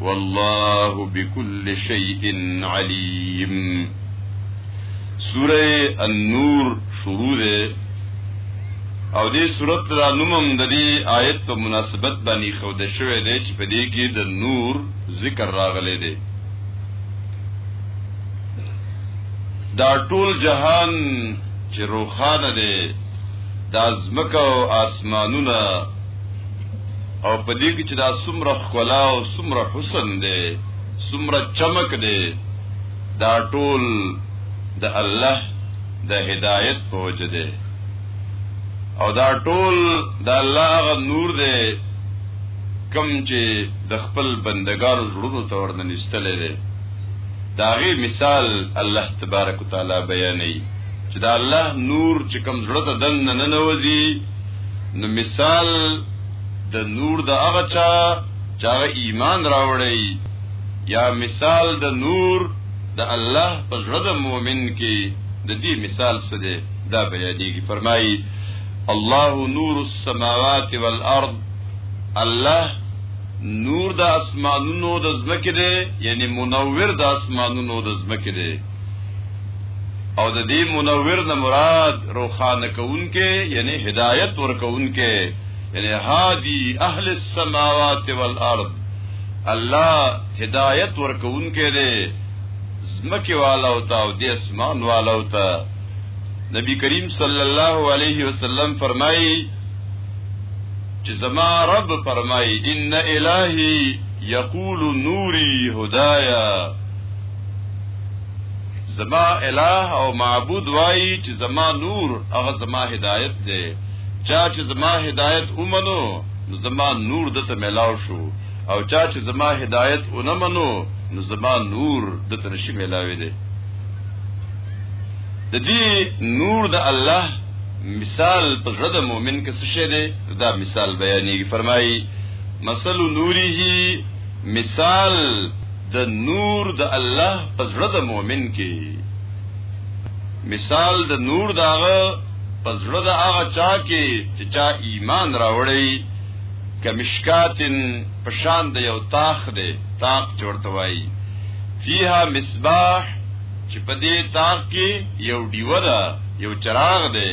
والله بكل شيء عليم سوره النور شروع ده او دې سورت را نومم د دې آیت په مناسبت باندې خو د شوې ده چې په دې کې د نور ذکر راغلي ده دا ټول جهان چې روخانه ده د ازمکه او اسمانونه او په دې کې چې دا څومره ښکلا او څومره حسن دی څومره چمک دی دا ټول د الله د هدایت په وجه دی او دا ټول د الله غ نور دی کم چې د خپل بندگانو زړونو ته ورننستلې دی دا غي مثال الله تبارک وتعالى بیانوي چې دا الله نور چې کم زړه ته دن نه ننوځي نو مثال د نور د هغه چا چې هغه ایمان راوړی یا مثال د نور د الله په زړه د مؤمن کې د دې مثال څه دی دا بیانېږي فرمایي الله نور السماوات والارض الله نور د اسمانونو د زمکه دی یعنی منور د اسمانونو د زمکه دی او د دې منور نه مراد روخانه کوونکې یعنی هدایت ورکوونکې یعنی هادی اهل السماوات والارض الله هدایت ورکوونکې دې زمکه والا او تا او د اسمان والا او تا نبی کریم صلی الله علیه وسلم فرمایي چې زما رب فرمایي ان الہی یقول نوری هدایا زما الہ او معبود وایي چې زما نور هغه زما هدایت دی چا چې زما هدایت ومنو نو زما نور دته ملاو شو او چا چې زما هدایت ونه منو نو زما نور دته نشي ملاوي دی د دې نور د الله مثال په زړه د مؤمن کې څه شی دی دا مثال بیانېږي فرمایي مثل نوره مثال د نور د الله په زړه د مؤمن کې مثال د نور داغه په زړه د هغه چا کې چې چا ایمان راوړی کمشکاتن پشان د یو تاخ دی تاخ چورته وای فیها مصباح چې په دې تاخ کې یو دیوه ده یو چراغ دی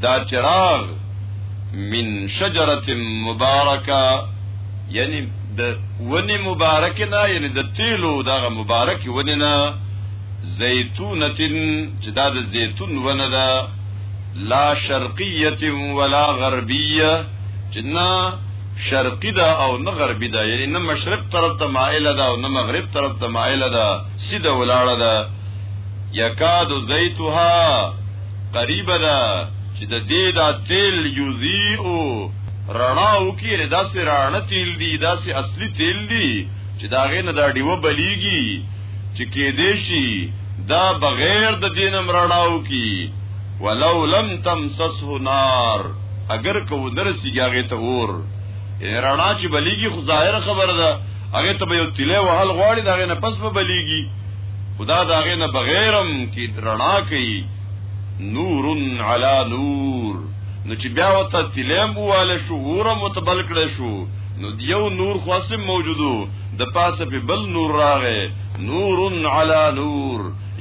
دا چراغ من شجرت مبارکه یعنی د ونی مبارک نه یعنی د تیلو دغه مبارک ونی نه زیتونتن چې دا د زیتون ونه ده لا شرقیه ولا غربیه چې نه شرقی ده او نه غربی ده یعنی نه مشرق طرف ته مائل ده او نه مغرب طرف ته مائل ده سیده ولاړه ده یکاد زیتها قریب ده چې د دې دا تیل یوزیو رڼا وکي نه داسې رانه تیل دی داسې اصلي تیل دی چې دا غې نه دا ډیوه بلیږي چې کې دې شي دا بغیر د دینم رڼا وکي ولو لم تمسسه نار اگر کو درسي هغه ته ور رڼا چې بلیږي خو ظاهر خبره ده هغه ته به یو تیلې وهل غواړي دا غې نه پس به بلیږي خدا دا غي نه بغیرم کی رڼا کوي نور علی نور نو چې بیا وته تلم بواله شو ور متبل کړه شو نو دیو نور خاصم موجودو د پاسه په بل نور راغې نور علی نور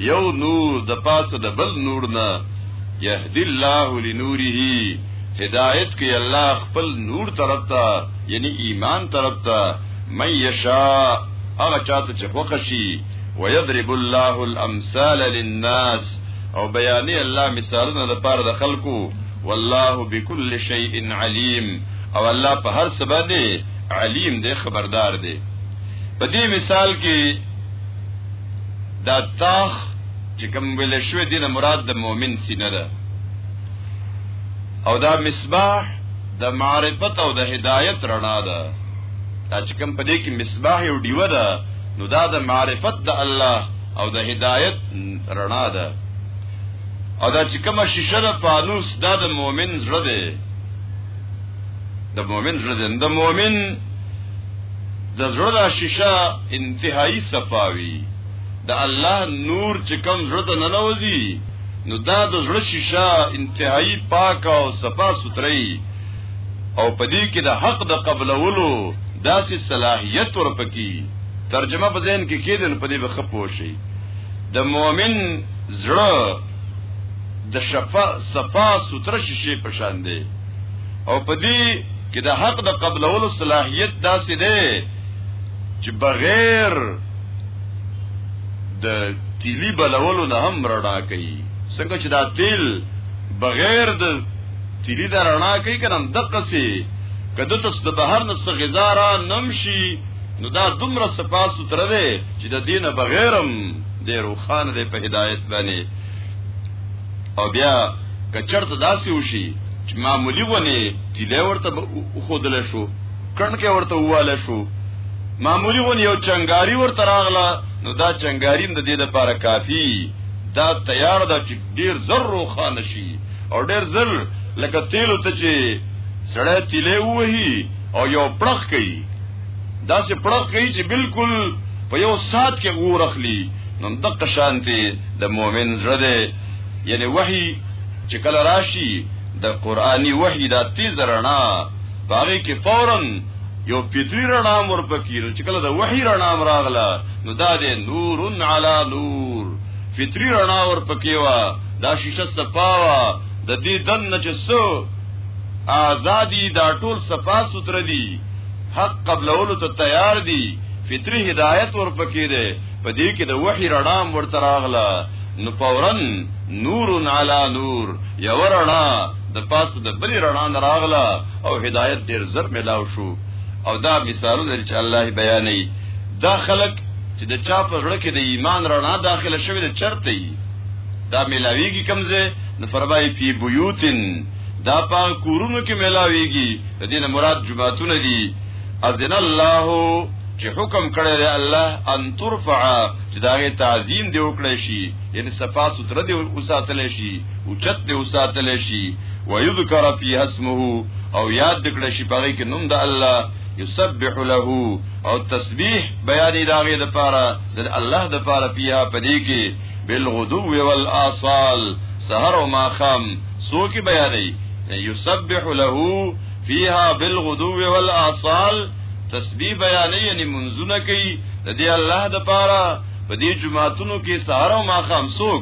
یو نور د پاسه د بل نور نه یهدی الله لنوره هدایت کوي الله خپل نور طرف ته یعنی ایمان طرف ته مې یشاء هغه چاته چې خوښ شي ويضرب الله الامثال للناس او بیانې الله مثالونه لپاره د خلکو والله بكل شيء عليم او الله په هر څه باندې علیم دی خبردار دی په دې مثال کې دا تاخ چې کوم ویل شوی دینه مراد د مؤمن سینه ده او دا مصباح د معرفت او د هدایت رڼا ده دا چې کوم په دې کې مصباح او دیوه ده نو دا د معرفت د الله او د هدایت رڼا ده او دا چې کومه شیشه ده پانوس دا د مؤمن زړه ده د مؤمن زړه ده د مؤمن د زړه د شیشه انتهایی صفاوی د الله نور چې کوم زړه ته ننوځي نو دا د زړه شیشه انتهایی پاک او صفا سوتري او پدې کې د حق د قبلولو داسې صلاحیت ورپکی ترجمه په ذهن کې کېدل پدې به خپو شي د مؤمن زړه د شفا صفا سوتره شیشه په شان دی او پدې کې د حق د قبلولو صلاحیت داسې دی چې بغیر د تیلی بلولو نه هم رڼا کوي څنګه چې دا تیل بغیر د تیلی د رڼا کوي کنه دقه سي کده تاسو د بهر نه څه غذا را نمشي نو دا دومره سپاسو تر دې چې د دینه بغیرم د روخان د په هدایت باندې او بیا کچرته داسې وشي چې معمولی غونې تیلی ورته خودل شو کڼکی ورته وواله شو، معمولي غوندې یو چنګاري ورته راغله، نو دا چنګاري هم د دې لپاره کافي دا تیار ده چې ډېر زر روښانه شي او ډېر زر لکه تېلو ته چې سړی تیلی ووهي او یو پړق کوي، داسې پړق کوي چې بالکل په یو ساعت کې اور اخلي، نو دقه شانتې د مؤمن زړه دی، یعنې وحي چې کله راشي د قرآني وحي دا تېزه رڼا، په هغې کې فورا یو فطري رڼا هم ورپکې نو چې کله د وحي رڼا هم راغله نو دا دی نور علی نور فطري رڼا ورپکې وه دا شیشه صفا وه د دې دننه چې څه آزادي دا ټول صفا سوتره دي حق قبلولو ته تیار دي فطري هدایت ورپکې ده په دې کې د وحي رڼا هم ورته راغله نو فورا نور علی نور یو رڼا د پاسه د بلې رڼا نه راغله او هدایت ډیر زر ملاو شو او دا مثالونه چې الله بیانوي دا خلک چې د چا په زړه کې د ایمان رڼا داخله شوې ده چرته یي دا ملاویږي کمزه نو فرمایي فی بیوتن دا په کورونو کې ملاویږي د دې مراد جمعهتون دي اذن الله چې حکم کړی دی الله ان ترفع چې دا غي تعظیم دی وکړي شي یعنی صفا ستر دی وساتل شي اوچت دی وساتل شي ويذكر فيها اسمه او یاد دکړ شي پاره کې نوم د الله يسبح له او تسبيح بیان داغه د پاره د الله د پاره فيها پدې کې بالغدو والآصال سحر او ماخام سو کې بیانې يسبح له فيها بالغدو والآصال تسبيح بیانې یعنی منځونه کوي د دې الله د پاره په دې جمعاتونو کې سحر او ماخام سوک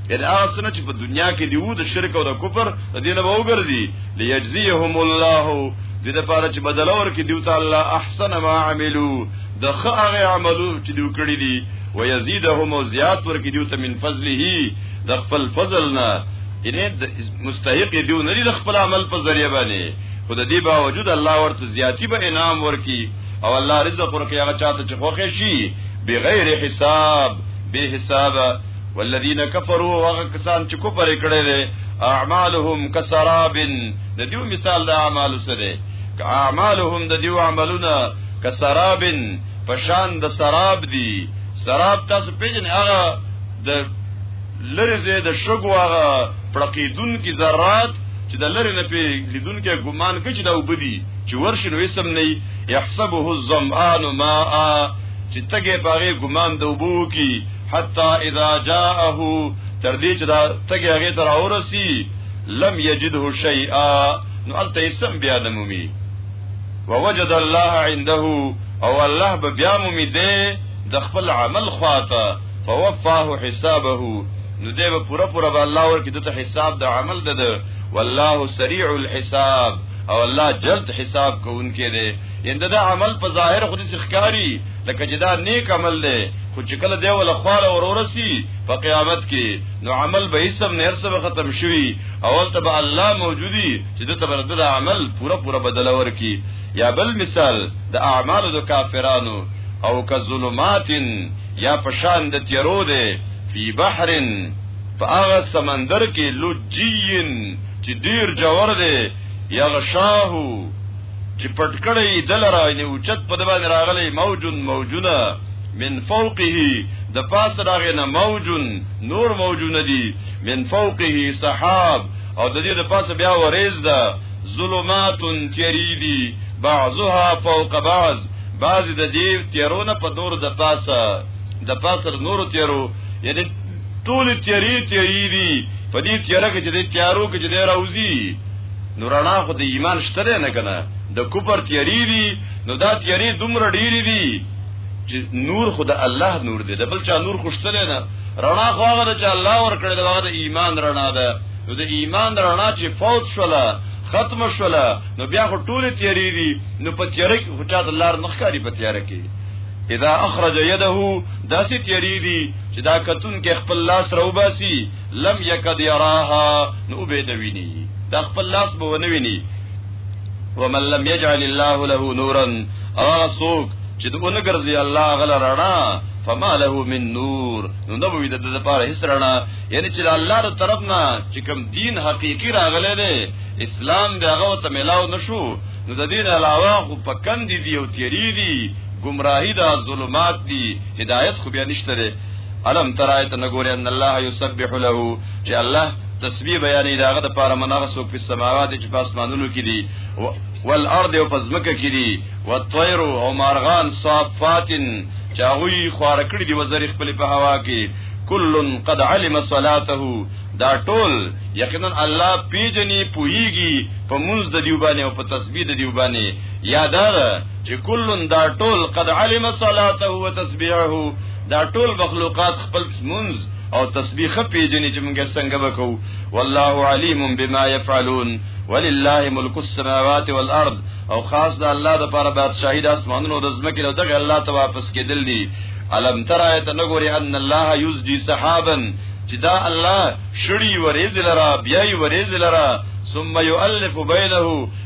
یعنی هغه سنه چې په دنیا کې دی وو د شرک او د کفر د دې نه وګرځي ليجزيهم الله د دې لپاره چې بدل ورکړي دی تعالی احسن ما عملو د هغه عملو چې دوی کړی دي ويزيدهم او زیات ورکړي دی ته من فضله د خپل فضل نه یعنی مستحق دی نه لري خپل عمل په ذریعہ باندې خو د دې باوجود الله ورته زیاتی به انعام ورکړي او الله رزق ورکړي هغه چاته چې خوښ شي بغیر حساب به حساب والذین کفروا وغه کسان چې کفر کړي دي اعمالهم کسراب د دیو مثال د اعمال سره ک اعمالهم د دیو عملونه کسراب پشان د سراب دی سراب تاسو پیژن هغه د لری زه د شګو هغه پړقیدون کی ذرات چې د لری نه پی لیدون کې ګمان کوي چې دا وبدي چې ورشي نو اسم نه يحسبه الظمآن ماء چې تګه پاره ګمان د وبو کی حتا اذا جاءه تر دې چې دا تګي هغه تر اورسي لم یجده شیئا نو الته اسم بیا نمومي ووجد الله عنده او الله به بیا مومي دې د خپل عمل خواته فوفاه حسابه نو دې به پورا پورا به الله ورکې دته حساب د عمل ده والله سریع الحساب او الله جلد حساب کوونکې دې انده د عمل په ظاهر خودي ښکاری لکه چې دا نیک عمل دی خو چې کله دی ول خواله اور ورسی په قیامت کې نو عمل به اسم نه هرڅه ختم شوی اول ته به الله موجودی چې د تبرد عمل پورا پورا بدل ورکی یا بل مثال د اعمال د کافرانو او که ظلمات یا پشان د تیرو دی فی بحر فاغه سمندر کې لجین چې ډیر جوړ دی یغشاهو چې پټ کړی دلرا یعنی اوچت په دبا راغلی موجن موجونه من فوقه د پاس راغې نه موجن نور موجونه دي من فوقه سحاب او د دې د پاس بیا ورېز ده ظلمات تیریدی بعضها فوق بعض بعض د دې تیرونه په دور د پاسه د پاسر نور تیرو یعنی ټول تیری تیری دي په دې تیاره کې چې د تیارو کې چې د راوځي نو رڼا خو د ایمان شته نه کنه د کوپر تیری دی نو دا تیری دومره ډیری دی چې نور خو د الله نور دی د بل چا نور خو شته نه رڼا خو هغه چې الله ور کړی دا د ایمان رڼا ده نو د ایمان رڼا چې فوت شوله ختم شوله نو بیا خو ټول تیری دی نو په تیری کې خو چا د لار نخکاری په تیری کې اذا اخرج يده داسې تیری دی چې دا کتون کې خپل لاس راوباسي لم یکد یراها نو به نه ویني دا خپل لاس به نه ویني ومن لم يجعل الله له نورا هغه څوک چې دونه ګرځي الله غل رڼا فما له من نور نو نو وی د د پاره هیڅ رڼا یعنی چې الله تر طرف نه چې کوم دین حقيقي راغلی دی اسلام دی هغه ته ملاو نشو نو د دین علاوه خو پکند دی او تیری دی گمراهی دا ظلمات دی هدایت خو بیا نشته الم تر آیت نه ګورې ان الله یسبح له چې الله تسبیح بیانې داغه د پاره منغه سو په سماوات چې په اسمانونو کې دي والارض او پزمکه کې دي والطير او مارغان صافات چاغوي خوار کړی دی وزر خپل په هوا کې کل قد علم صلاته دا ټول یقینا الله پیجنې پوهیږي په منځ د دیوبانه او په تسبیح د دیوبانه یادار چې کلن دا ټول قد علم صلاته و تسبیحه دا ټول مخلوقات خپل منز او تسبیح پیجنې چې موږ څنګه وکړو والله علیم بما يفعلون ولله ملک السماوات والارض او خاص د الله د پاره بادشاہي د اسمانونو د زمکې له دغه الله ته واپس کېدل دي الم تر آیت نګوري ان الله یزجی صحابا چې دا الله شړی ورېز لرا بیاي ورېز لرا ثم يؤلف بينه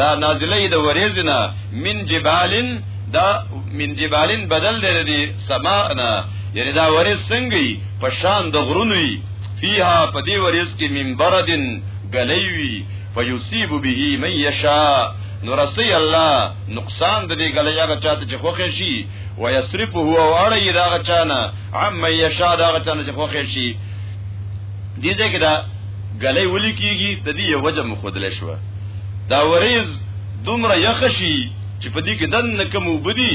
را نازلی د وریځ نه من جبالن دا من جبالن بدل دی دی سما نه یعنی دا وریځ څنګه په شان د غرونو فیها په دی وریځ کې من بردن غلیوی فیصيب به من یشاء نو رسی الله نقصان د دې غلې هغه چاته چې خوښ شي و یصرفه او اړي دا چانه عم یشا دا چانه چې خوښ شي دې ځای کې دا ګلې ولي کیږي د دې یو وجه مخودل شو دا وریز دومره یخ شي چې په دې کې دن کوم وبدي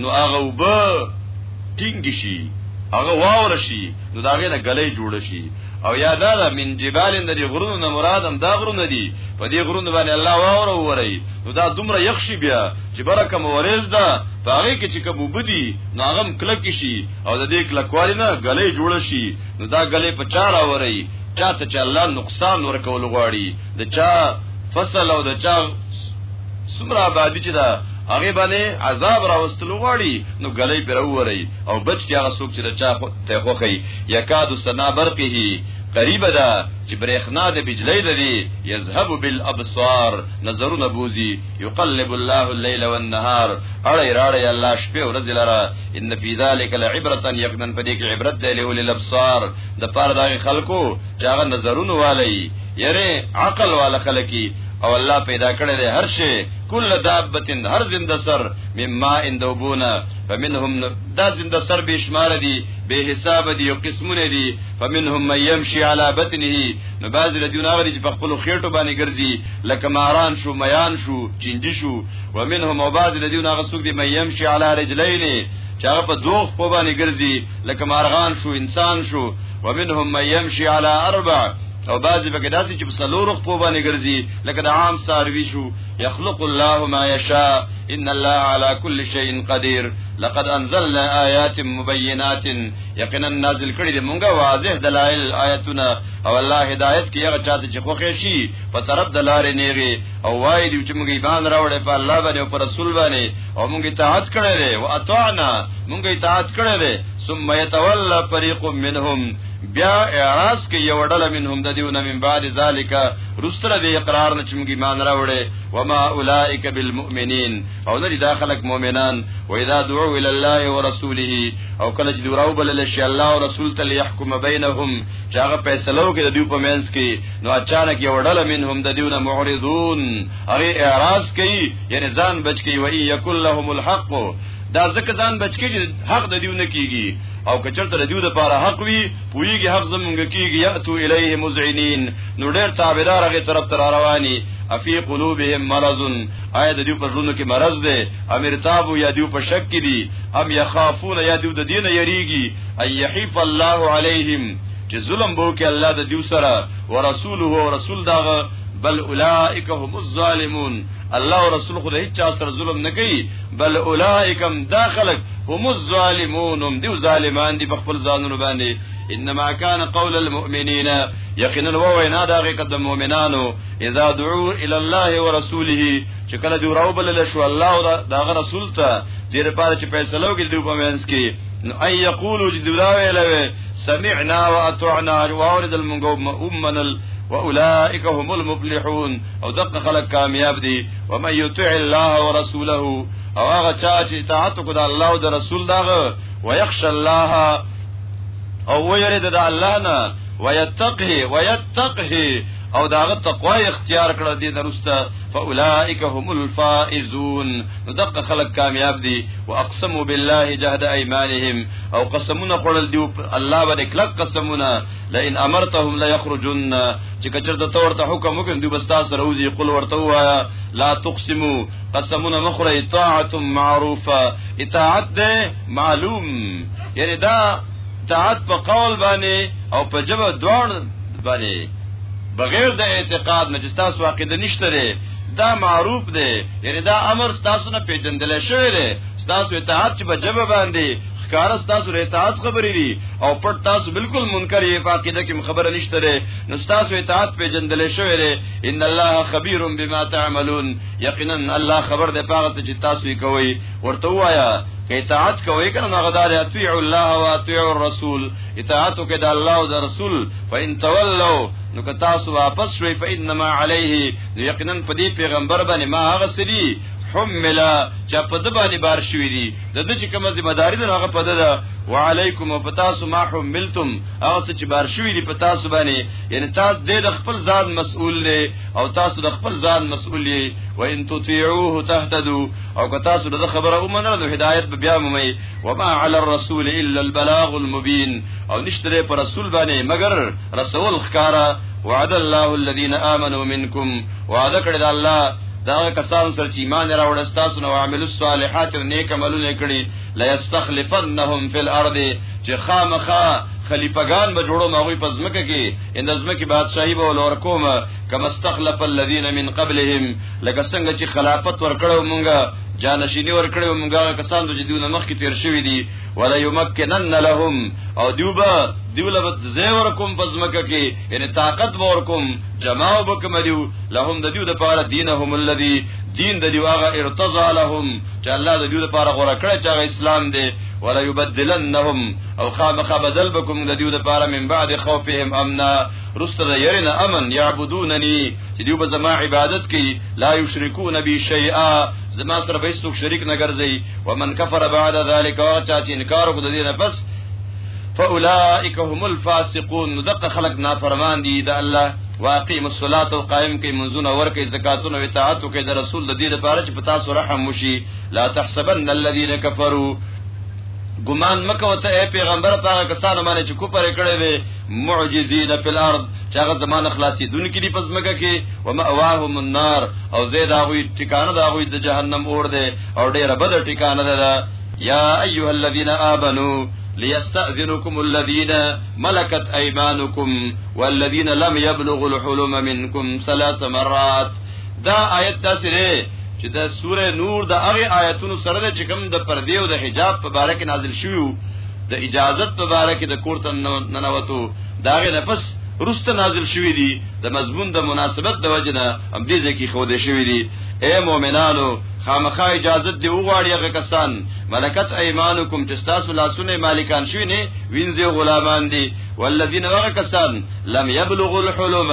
نو هغه وب ټینګ شي هغه واور شي نو دا غینه ګلې جوړ شي او یا دا دا من جبال د دې غرونو نه مرادم دا غرونه دي په دې غرونو باندې الله واور وری نو دا دومره یخ شي بیا چې برکه مورز ده په هغه کې چې کوم وبدي نو هغه کلک شي او د دې کلکوالي نه ګلې جوړ شي نو دا غلې په چا راوري چاته چې الله نقصان ورکول غواړي د چا فصل او د چا سمرا آبادی چې دا هغه باندې عذاب راوستلو غواړي نو غلې پر وری او بچ کې هغه څوک چې د چا ته خوخی یکاد سنا برقه قریب ده چې برېخنا د بجلی لري یذهب بالابصار نظرونه بوزي یقلب الله الليل والنهار اړی راړی الله شپه او ورځ لره ان فی ذلک لعبرتا یقینا پدې کې عبرت دی له الابصار د پاره د خلکو چې هغه نظرونه والی یره عقل والا خلکی او الله پیدا کړی دی هر شی کل دابتن هر زنده سر مما اندوبونا فمنهم دا زنده سر به شمار دی به حساب دی او قسمونه دی فمنهم من يمشي على بطنه نو بعضی له دیونه غري چې په خپل خېټو باندې ګرځي لکه ماران شو میان شو چنجي شو ومنهم او بعضی له دیونه غسوک دی مېم شي علی رجلین چې هغه په دوه خو باندې ګرځي لکه مارغان شو انسان شو ومنهم مېم شي علی اربع او بعضی به داسې چې په سلور خو باندې ګرځي لکه د عام ساروي شو يخلق الله ما يشاء ان الله على كل شيء قدير لقد انزلنا ايات مبينات یقینا نازل کړي دي مونږه واضح دلایل آیتونه او الله هدایت کې هغه چاته چې خوښي شي په طرف د لارې نیږي او وایي دی چې مونږه ایمان راوړې په الله باندې او پر رسول باندې او مونږه اطاعت کړې دي او اطعنا مونږه اطاعت کړې دي ثم يتولى فريق منهم بیا اعراض کې یو ډله منهم د دیونه من بعد ذالک رستره به اقرار نه چې مونږه ایمان راوړې وما اولائک بالمؤمنین او نه دا خلک مؤمنان و اذا دعوا الى الله ورسوله او کله چې دوراو بلل شي الله او رسول ته يحكم بينهم چې هغه فیصلو کې د دوی په منځ کې نو اچانک یو ډله منهم د دیونه معرضون هغه اعتراض کوي یعنی ځان بچ کوي وای یکل لهم الحق دا ځکه ځان بچ کی چې حق د دیو نه کیږي او کچرته د دیو د پاره حق وي پویږي حق زمونږ کیږي یاتو الیه مذعنین نو ډیر تابعدار هغه طرف تر رواني افی قلوبهم مرض آیا د دیو په ژوند کې مرض دی ام ارتاب یا دیو په شک کې دي ام یخافون یا دیو د دین یریږي ان یحیف الله علیهم چې ظلم بو کې الله د دیو سره ورسوله او رسول داغه بل اولائک هم الظالمون الله او رسول خو د هیڅ چا سره ظلم نه کوي بل اولائک هم داخلك هم الظالمون هم دیو ظالمان دي په خپل ځانونو باندې انما كان قول المؤمنین یقینا وینا داغه قدم مؤمنانو اذا دعو الى الله ورسوله چې کله دی راو بل له شو الله او داغه رسول ته دې لپاره چې فیصله وکړي دوی په منځ کې نو اي يقولوا چې دوی راوي سمعنا واطعنا واورد المنقوم امنل واولئک هم المفلحون او دغه خلک کامیاب دي ومن يطع الله ورسوله او هغه چا چې اطاعت وکړي د الله او د رسول دغه ويخشى الله او ويرد د الله نه ويتقه ويتقه او داغه تقوا اختیار کړه دې درسته فاولائک هم الفائزون دغه خلک کامیاب دي واقسموا بالله جهد ايمانهم او قسمونه خړل دی الله باندې کلک قسمونه لئن امرتهم لا يخرجون چې کچر د تور ته حکم وکړي دوی بس تاسو روزي قل ورته وایا لا تقسموا قسمونه مخره اطاعت معروفه اطاعت معلوم یعنی دا اطاعت په قول باندې او په جبه دوړ باندې بغیر د اعتقاد نه چې تاسو عقیده نشته لري دا معروف دی یعنی دا امر تاسو نه پیژندل شوی دی تاسو اطاعت چې په جبه باندې ښکار تاسو له اطاعت خبرې دي او پټ تاسو بالکل منکر یې په عقیده کې خبره نشته لري نو تاسو اطاعت پیژندل شوی دی ان الله خبير بما تعملون یقینا الله خبر دی پاغه چې تاسو یې کوي ورته وایا که اطاعت کوي کنه نو غدار اطیع الله او اطیع الرسول اطاعت کوي د الله او د رسول فإن تولوا نو که تاسو واپس شوي فإنما عليه یقینا په دې پیغمبر باندې ما هغه سړي حملا چې په د باندې بار شوې دي د دې چې کومه ذمہ داری ده هغه په ده ده وعلیکم او پتا سو ما حملتم هغه څه چې بار شوې دي په تاسو باندې یعنی تاسو د خپل ځان مسؤل نه او تاسو د خپل ځان مسؤل یې و ان تطيعوه تهتدوا او که تاسو د خبره ومنله نو هدایت به بیا مومئ وما علی الرسول الا البلاغ المبین او نشتره پر رسول باندې مگر رسول خکارا وعد الله الذين امنوا منكم وعد کړی دا الله دا کسان سره چې ایمان راوړل تاسو نو عامل الصالحات او نیک عملونه کړی لا یستخلفنهم فی الارض چې خامخا خلیفګان به جوړو ماوی په ځمکه کې ان ځمکه بادشاہي به ولور کوم کما استخلف الذين من قبلهم لکه څنګه چې خلافت ورکړو مونږه جانشینی ورکړو مونږه کسان د جديونه مخ کې تیر شوی دي ولا یمکنن لهم او دیوبا دیوله بد زی ورکم پزمکه کې یعنی طاقت ورکم جماع وکم دیو لهم د دیو د پاره دینهم الذی دین د دیو هغه ارتضا لهم چې الله د دیو د پاره غوړه کړی چې اسلام دی ولا یبدلنهم او خامخ بدل بكم د دیو د پاره من بعد خوفهم امنا رسل يرنا امن يعبدونني چې دیو به زما عبادت کوي لا یشرکون بی شیئا زما سره به هیڅوک شریک نه ګرځي ومن کفر بعد ذلک او چا چې انکار وکړ د دې نه پس فاولائک هم الفاسقون دغه خلق نافرمان دي د الله واقیم الصلاۃ او قائم کوي منځونه ور کوي زکاتونه او اطاعت کوي د رسول د دې لپاره چې پتا سره رحم وشي لا تحسبن الذين كفروا ګمان مکه وته پیغمبر پاک کسانو باندې چې کوپر کړي وي معجزین فی الارض چې هغه زمانه خلاصې دن کې دی پس مګه کې و ماواهم النار او زید هغه ټکانه دا غوي د جهنم اور دی او ډیره بده ټکانه ده یا ایها الذین آمنو ليستأذنكم الذين ملكت ايمانكم والذين لم يبلغوا الحلم منكم ثلاث مرات دا آیت تاسو چې د سوره نور د هغه آیتونو سره د چکم د پردې او د حجاب په اړه کې نازل شوی د اجازت په اړه کې د کورته ننوتو دا غي نفس رست نازل شوی دی د مضمون د مناسبت د وجنه هم دې ځکه خو دې شوی دی اے مؤمنانو خامخا اجازه دی وغواړي هغه کسان ملکت ايمانکم چې تاسو لاسونه مالکان شوی نه وینځي غلامان دي والذین هغه کسان لم یبلغوا الحلم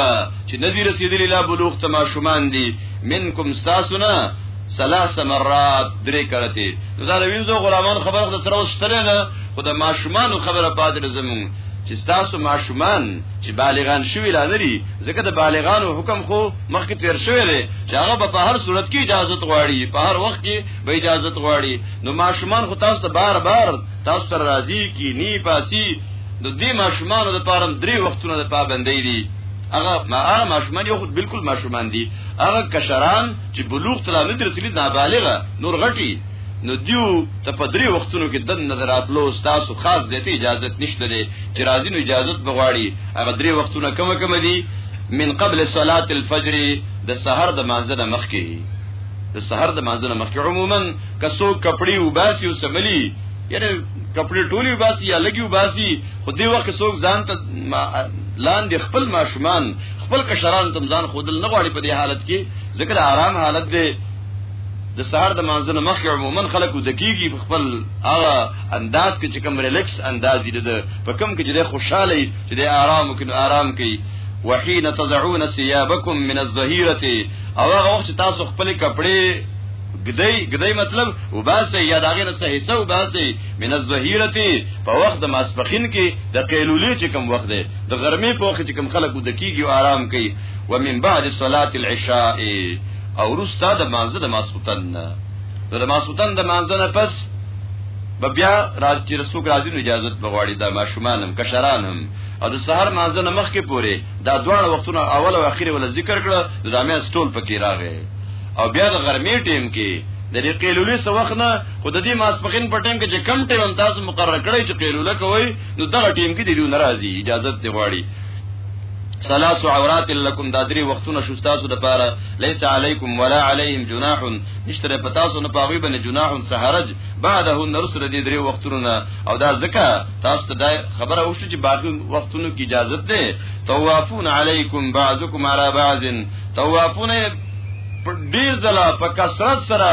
چې ندی رسیدلی لا بلوغ تما شومان دي منکم تاسو نه ثلاث مرات درې کړتي دا وینځو غلامان خبره د سره وستره نه خو د ماشومان خبره پاتې زمون چې تاسو ماشومان چې بالغان شوي لا لري ځکه د بالغانو حکم خو مخکې تیر شوی دی چې هغه به په هر صورت کې اجازه غواړي په هر وخت کې به اجازه غواړي نو ماشومان خو تاسو ته بار بار تاسو ته راضي کی نی پاسي د دې ماشومان د پاره درې وختونه د پابندۍ دي هغه ما هغه ماشومان یو خود بالکل ماشومان دي هغه کشران چې بلوغ تلا نه درسلي نابالغه نور غټي نو دیو ته په درې وختونو کې دن نظر راتلو ستاسو خاص ذاتي اجازه نشته دی چې راځي نو اجازه بغواړي هغه درې وختونه کوم کوم دي من قبل صلاه الفجر د سحر د مانځه نه مخکې د سحر د مانځه نه مخکې عموما کسو کپڑے وباسي او سملي یعنی کپڑے ټولي وباسي یا لګي وباسي خو دې وخت څوک ځان ته لاندې خپل ماشومان خپل کشران تم ځان خودل نه غواړي په دې حالت کې ذکر آرام حالت دی د سهار د مانځنه مخکې عموما خلکو د کیږي په خپل هغه انداز کې چې کوم ریلیکس انداز دي د په کوم کې د خوشاله چې د آرام کې آرام کې وحين تضعون ثيابكم من الظهيره او هغه وخت تاسو خپل کپڑے گدی گدی مطلب وباسه یا داغه نه صحیح سو وباسه من الظهیرتی په وخت د ماسپخین کې د قیلولی چې کم وخت دی د غرمې په وخت چې کم خلک د کیږي او آرام کوي ومن بعد صلاه العشاء او وروسته د مانځه د ماسوتن نه د ماسوتن د مانځه نه پس به بیا راځي چې رسوک راځي نو اجازه بغواړي دا ماشومان هم کشران هم او د سحر مانځه نه مخکې پوري دا دواړه وختونه اول او اخیری ول ذکر کړه د دامه سټول پکې راغی او بیا د غرمې ټیم کې د دې قیلولې څو وخت نه خو د دې ماسپخین په ټیم کې چې کم ټیم تاسو مقرره کړی چې قیلوله کوي نو دغه ټیم کې دی ناراضي اجازه دی غواړي ثلاث عورات لكم دا درې وختونه شو تاسو د پاره ليس عليكم ولا عليهم جناح نشتره پتا سو نه پاوی باندې جناح سحرج بعده نرسل دې درې وختونه او دا زکه تاسو ته خبره وشو چې باقي وختونو کې اجازه ده توافون عليكم بعضكم على بعض توافون په ډیر ځله په کثرت سره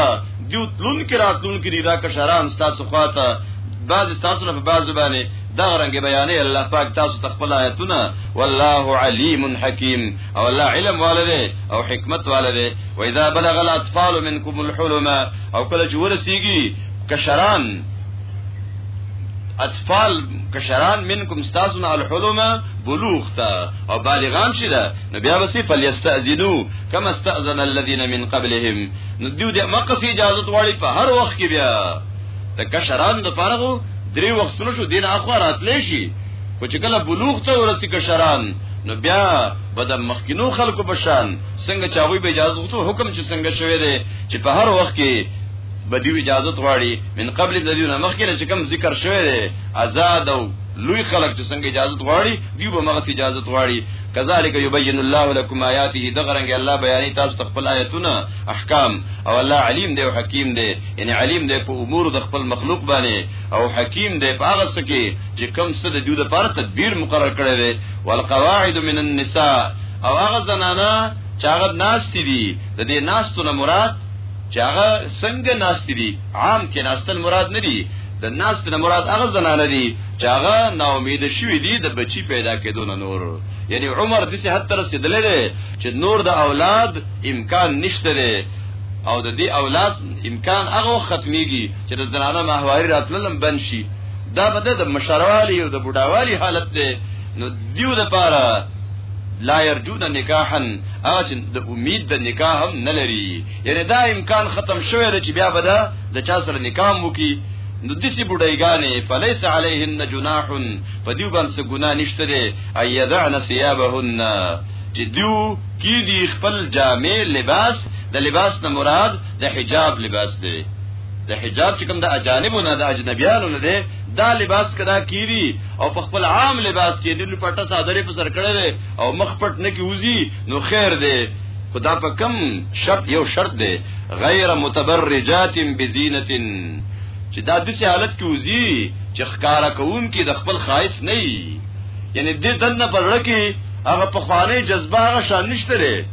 دیو تلون کې راتلون کې را کشران تاسو خواته بعض تاسو نه په بعض باندې دا رنګ بیانې الله پاک تاسو ته خپل آیتونه والله علیم حکیم او الله علم والده او حکمت والده و اذا بلغ الاطفال منکم الحلم او کله چې ورسیږي کشران اطفال کشران منکم استاسن الحلم بلوغ تا او بالغان شي دا نو بیا وسی فلیستاذنو کما استاذن الذين من قبلهم نو دیو دې مقصي اجازه واړي په هر وخت کې بیا د کشرانو د پاره خو درې وختونه شو دین اخوا راتلی شي خو چې کله بلوغ ته ورسی کشران نو بیا به د مخکینو خلکو په شان څنګه چاوي به اجازه غوښتو حکم چې څنګه شوی دی چې په هر وخت کې بدیو اجازه غواړي من قبل د دې نه مخکې چې کوم ذکر شوی دی آزاد او لوی خلق چې څنګه اجازه غواړي دیو به مغه اجازه غواړي کذالک یبین الله لكم آیاته دغرنګ الله بیانې تاسو خپل آیتونه احکام او الله علیم دی او حکیم دی یعنی علیم دی په امور د خپل مخلوق باندې او حکیم دی په هغه څه کې چې کم څه د دوی لپاره تدبیر مقرر کړی دی والقواعد من النساء او هغه زنانا چې هغه ناشتي دي د دې ناشتو نه مراد چې هغه څنګه ناشتي دي عام کې ناشتل مراد نه دي د ناشتل مراد هغه زنانه دي چې هغه نا امید شوي دي د بچي پیدا کېدو نه نور یعنی عمر دسی حد تر رسیدلې ده چې نور د اولاد امکان نشته ده او د دې اولاد امکان هغه ختميږي چې د زنانه ماهواري راتللم بن شي دا بده د مشروالي او د بډاوالي حالت ده نو دیو د پاره لا يرجون نکاحا هغه چې د امید د نکاح هم نه لري یعنی دا امکان ختم شوی دی چې بیا به دا د چا سره نکاح وکړي نو دسی بډایګانې فلیس علیهن جناح په دیو باندې څه ګناه نشته دی ایذعن ثيابهن چې دیو کی دی خپل جامع لباس د لباس نه مراد د حجاب لباس دی د حجاب چې کوم د اجانبو نه د اجنبیانو نه دی دا لباس کدا کیری او په خپل عام لباس کې د لپټه صادره په سر کړل او مخ پټ نه کیوزی نو خیر دی خدا په کم شرط یو شرط دی غیر متبرجات بزینه چې دا د حالت کې وزي چې ښکارا کوون کې د خپل خایس نه یعنی د دنه پر لکه هغه په خوانه جذبه هغه شان نشته لري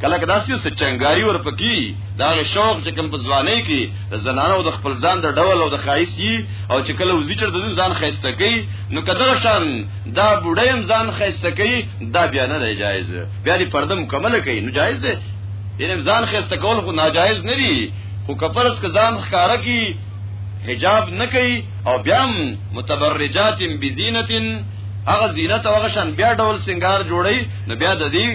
کله کدا سیو څه چنګاری ور پکی دا شوق چې کوم په ځواني کې د زنانو د خپل ځان د ډول او د خایس یي او چې کله وزي چې د ځان خایسته کوي نو کدا شان دا بډایم ځان خایسته کوي دا بیا نه جایز بیا دې پرده مکمل کوي نو جایز ده یعنی ځان خسته کول خو ناجایز نه دي خو کفرس که ځان ښکارا کی حجاب نه کوي او بیا متبرجات بزینت هغه زینت او هغه شان بیا ډول سنگار جوړي نو بیا د دې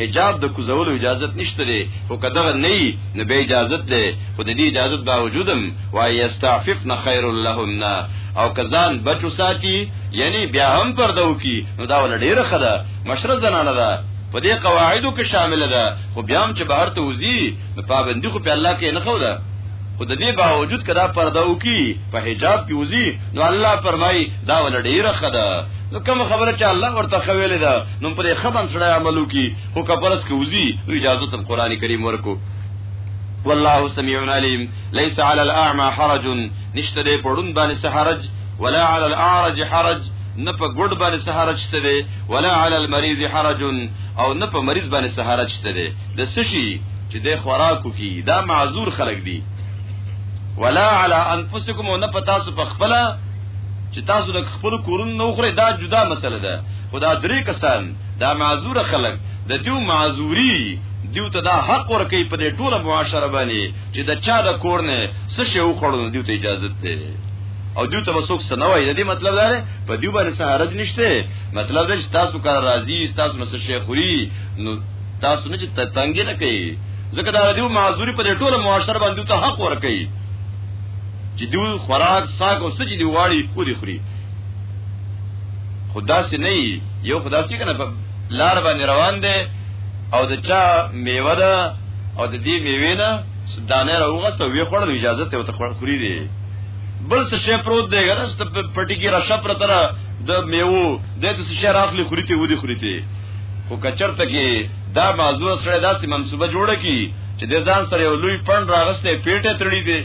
حجاب د کوزولو اجازه نشته دی خو کدر نه نه به اجازه ده خو د دې اجازه باوجودم وای یستعففن خیر لهن او کزان بچو ساتي یعنی بیا هم پردو کی نو دا ول ډیره خده مشره زنانه ده په دې قواعدو کې شامل ده خو بیا هم چې بهر ته وځي نو پابندي خو په الله کې نه خو ده خو د دې باوجود کدا پرده وکي په حجاب کې وځي نو الله فرمایي دا ول ډیره خده نو کوم خبره چې الله ورته خویل ده نو پر خبن سره عمل وکي خو کپرس کې وځي نو اجازه تر قران کریم ورکو والله سميع عليم ليس على الاعمى حرج نشته دې پړون باندې سحرج ولا على الاعرج حرج نه په ګډ باندې سهارت شته دی ولا علی المریض حرج او نه په مریض باندې سهارت شته دی د سشي چې د خوراکو کی دا معذور خلق دی ولا علی انفسکم او نه په تاسو په خپل چې تاسو د خپل کورن نو خره دا جدا مسله ده خدا درې کسان دا معذور خلق د دیو معذوری دیو ته دا حق ورکې په دې ټوله معاشره باندې چې د چا د کور نه څه شی وخړو دیو ته اجازه ده او دوی ته وسوک سنوي د دې مطلب دا دی په دوی باندې سهارج نشته مطلب دا چې تاسو کار راضي تاسو نس شیخوري نو تاسو نه چې تنګ نه کوي ځکه دا دوی معذوري په ټوله معاشره باندې ته حق ور کوي چې دوی خوراک ساګ او سجدي واړي پوری خوري خدا سي نه یو خدا سي کنه په لار باندې روان دي او د چا میوه ده او د دې میوې نه دانه راوغسته وی خړل اجازه ته وته خوري دي بل څه شی پروت دی غره ست پټی کې راشه پر تر د میوه د دې څه شی راخلی خوري ته ودی خوري ته خو کچرته کې دا موضوع سره داسې منسوبه جوړه کی چې د ځان سره یو لوی پند راغسته پیټه تړي دی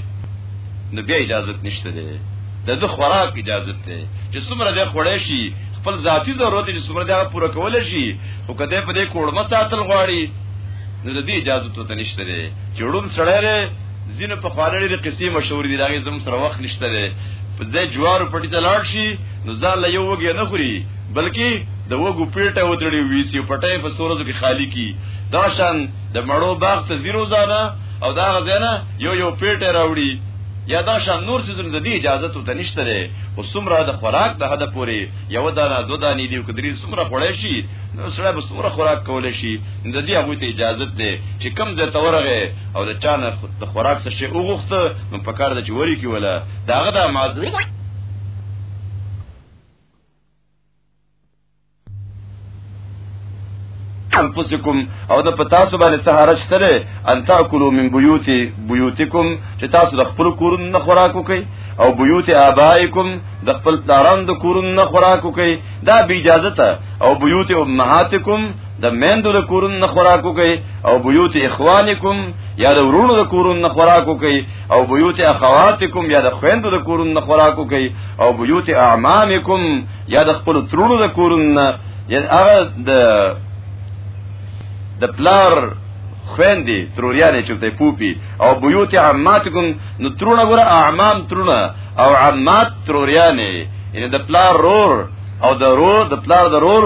نو بیا اجازه نشته دی د د خوراک اجازه ده چې څومره د خوړې شي خپل ذاتی ضرورت چې څومره دا پوره کول شي او کده په دې کوړمه ساتل غواړي نو د دې اجازه ته نشته دی چې وړم سړی ځینې په خاله ډېرې قصې مشهور دي داغه زم سره وخت نشته دی په دې جوارو پټی ته لاړ شي نو ځان له یو وګي نه خوري بلکې د وګو پیټه وتړي وی سی پټه په سورزو کې خالی کی دا شان د مړو باغ ته زیرو ځانه او دا غزنه یو یو پیټه راوړي یا دا شان نور څه د دې اجازه ته نشته ده او سمره د خوراک د هدا پوري یو دانه دو دانې دی کدري سمره خړې شي نو سره به سمره خوراک کول شي د دې هغه ته اجازه ده چې کم ځای ته ورغه او د چانه د خوراک څه شي وغوښته نو په کار د چوري کې ولا داغه د معذرت انفسکم او د پتاسو باندې سهارج تره ان تاکلوا من بیوت بیوتکم چې تاسو د خپل کورن نه خوراک وکړي او بیوت آبائکم د خپل داران د کورن نه خوراک وکي دا بی اجازه ته او بیوت امهاتکم د میندو د کورونو نه خوراک وکي او بيوت اخوانکم یا د ورونو د کورونو نه خوراک وکي او بيوت اخواتکم یا د خويندو د کورونو نه خوراک وکي او بيوت اعمامکم یا د خپل ترونو د کورونو نه یا هغه د د پلار خويندې تروريانې چلته پوپي او بيوت عماتکم نو ترونه ګره اعمام ترونه او عمات تروريانې ان د پلار رور او د رور د پلار د رور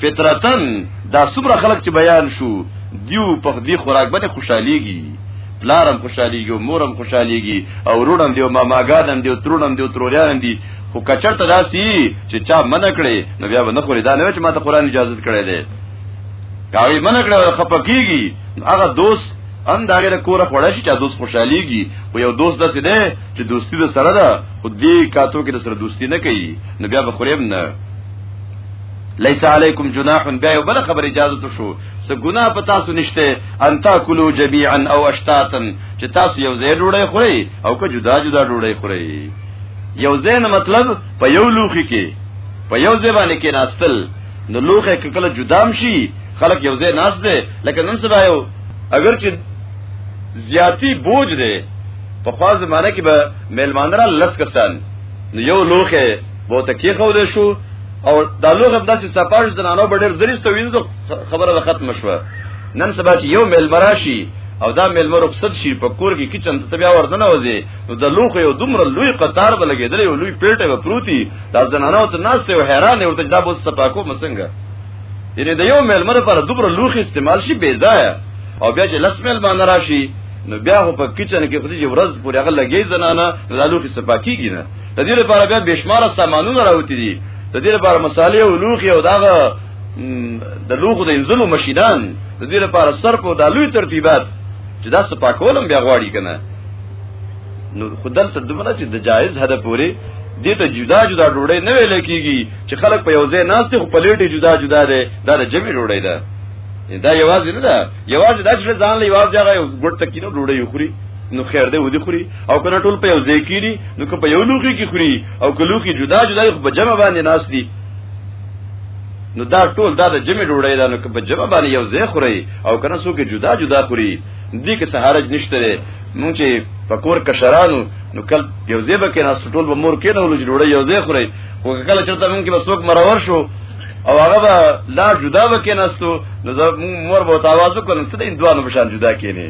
فطرتن دا څومره خلک چې بیان شو دیو په دې خوراک باندې خوشاليږي پلارم خوشاليږي مورم خوشاليږي او روړم دیو ماماګادم دیو ترونم دیو تروریان دی خو کچرته داسي چې چا منع کړي نو بیا به نه خوري دا نه چې ماته قران اجازه کړی دی کاوی منع کړی خپکیږي هغه دوست ان داګه کور خوړه شي چې دوست خوشاليږي او یو دوست داسې دی چې دوستی د سره ده خو دې کاتو کې د سره دوستی نه کوي نو بیا به خوریم نه لیس علیکم جناح بیا یو بل خبر اجازه تو شو څه ګناه په تاسو نشته ان تاکلوا جميعا او اشتاتا چې تاسو یو ځای ډوړی خورئ او که جدا جدا ډوړی خورئ یو ځای نه مطلب په یو لوخي کې په یو ځای باندې کې ناستل نو لوخه کله جدام شي خلک یو ځای ناس دي لکه نن سبا یو اگر چې زیاتی بوج دی په خوا زمانه کې به میلمانه را لس کسان نو یو لوخه بہت کی خو دې شو او دا لوخه په داسې سپاش زنانو به ډېر زریسته وینځو خبره ختم شوه نن سبا چې یو میل مراشي او دا میل مر رخصت شي په کور کې کچن ته بیا ورته نه وځي نو د لوخه یو دومره لوی قطار به لګېدل یو لوی پیټه به پروتي دا زنانو ته ناشته او حیران ورته دا بوس سپاکو مسنګه یعنی د یو مېلمه لپاره دوبره لوخي استعمال شي بې ځای او بیا چې لس مېلمه نه راشي نو بیا خو په کچن کې خدای ورځ پورې هغه لګي زنانه د لوخي سپاکیږي نه د دې لپاره بیا بشمار سامانونه راوتی دي د دې لپاره مصالې او لوخي او داغه د لوخو د انزلو مشیدان د دې لپاره سر په دالوی ترتیبات چې دا سپاکولم بیا غواړي کنه نو خدل ته دمنه چې د جایز حد پورې دې ته جدا جدا ډوړې نه ویل کیږي چې خلک په یو ځای ناست خو په لیټه جدا جدا دي دا د جمع ډوډۍ ده دا یوازې نه ده یوازې دا چې ځان له یوازې هغه یو ګډ تکینو ډوډۍ خوري نو خیر دی ودی خوري او کنه ټول په یو ځای کې دي نو که په یو لوخي کې خوري او که لوخي جدا جدا خو په جمع باندې ناس دي نو دا ټول دا د جمع ډوډۍ ده نو که په جمع باندې یو ځای خوري او کنه څوک جدا جدا خوري دې کې سهارج نشته دی نو چې پکور کشرانو نو کل یو ځای به کې ناس ټول به مور کې نه ولې ډوډۍ یو ځای خوري خو کله چې ته مونږ کې بسوک مرور شو او هغه به لا جدا وکیناستو نو زه مور به تاوازو کوم څه د اندوانو په شان جدا کینې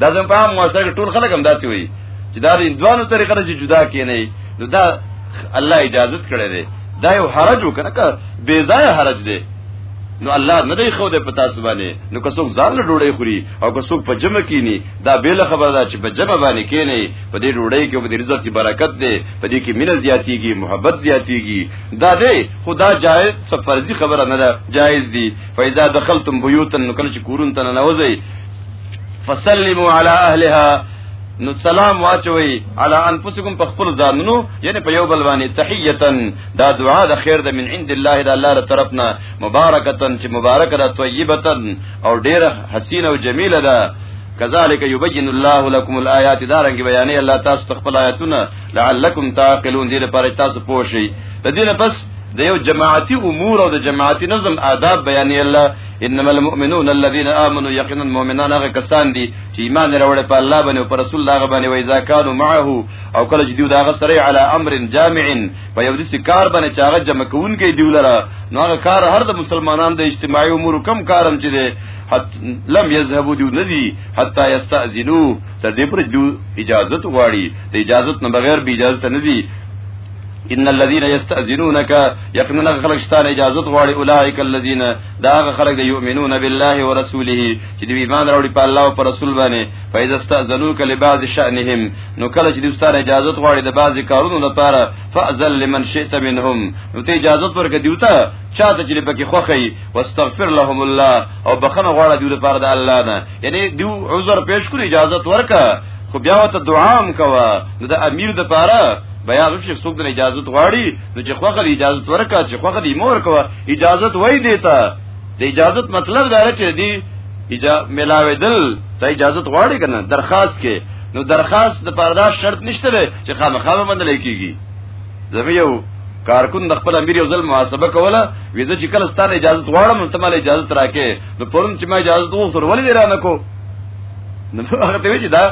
دا زم په هم موثر ټول خلک هم داسي وي چې دا د اندوانو طریقه نه جدا کینې نو دا الله اجازه کړې ده دا یو حرج وکړه که بے ځای حرج دی نو الله نه دی خو د پتا سبانه نو که څوک ځان له ډوړې خوري او که څوک په جمع کینی دا بیل خبره ده چې په جمع باندې کینی په دې ډوړې کې په دې رزق کې برکت دی په دې کې مینه زیاتیږي محبت زیاتیږي دا دی خدا جائز څه فرضي خبره نه ده جائز دي فاذا دخلتم بيوتا نو کله چې کورون ته ننوځئ فسلموا على اهلها نو سلام واچوي على انفسكم په خپل ځانونو یعنی په یو بل باندې تحیتن دا دعا د خیر د من عند الله د الله تر طرفنا مبارکتن چې مبارک ده طیبتن او ډیره حسینه او جمیله ده کذالک یبین الله لكم الآیات دارنګ بیانې الله تاسو ته خپل آیاتونه لعلکم تعقلون دې لپاره تاسو پوه شئ د دې نه پس د یو جماعتي امور او د جماعتي نظم آداب بیانې الله انما المؤمنون الذين امنوا يقينا مؤمنان هغه کسان دي چې ایمان لري په الله باندې او پر رسول الله باندې وای زکات معه او کله چې دوی دا غسرې علی امر جامع په یو دې کار باندې چې هغه جمع کوونکی دی ولره نو هغه کار هر د مسلمانانو د اجتماعي امور کم کارم چې حت لم يذهبوا دو ندي حتى يستاذنوا تر دې پر دو اجازه غواړي د اجازه نه بغیر به اجازه نه دي ان الذين يستاذنونك يقينا خلق شتان اجازه غواړي اولئک الذين دا خلق دی یؤمنون بالله ورسوله چې دی ایمان راوړي په الله او پر رسول باندې فاذا استاذنوك لبعض شانهم نو کله چې دوی ستاره اجازه غواړي د بعض کارونو لپاره فاذل لمن شئت منهم نو ته اجازه ورکړه دیوته چاته چې پکې خوخی واستغفر لهم الله او بخنه غواړه دیو لپاره د الله نه یعنی دیو عذر پیش کړی اجازه ورکا خو بیا وته دعا هم کوا نو د امیر د پاره بیا غوښ څوک د اجازه غواړي نو چې خوخه د اجازه ورکا چې خوخه د مور کوا اجازه وای دیتا د اجازه مطلب دا چې دی اجا ملاوي دل ته اجازه غواړي کنه درخواست کې نو درخواست د پاره دا شرط نشته چې خامخا باندې لیکيږي زمي یو کارکون د خپل امیر یو ځل محاسبه کوله وې زه چې کله ستانه اجازه غواړم ته مال اجازه راکې نو پرون چې ما اجازه وغوښتل ولې را نه کو نو هغه ته چې دا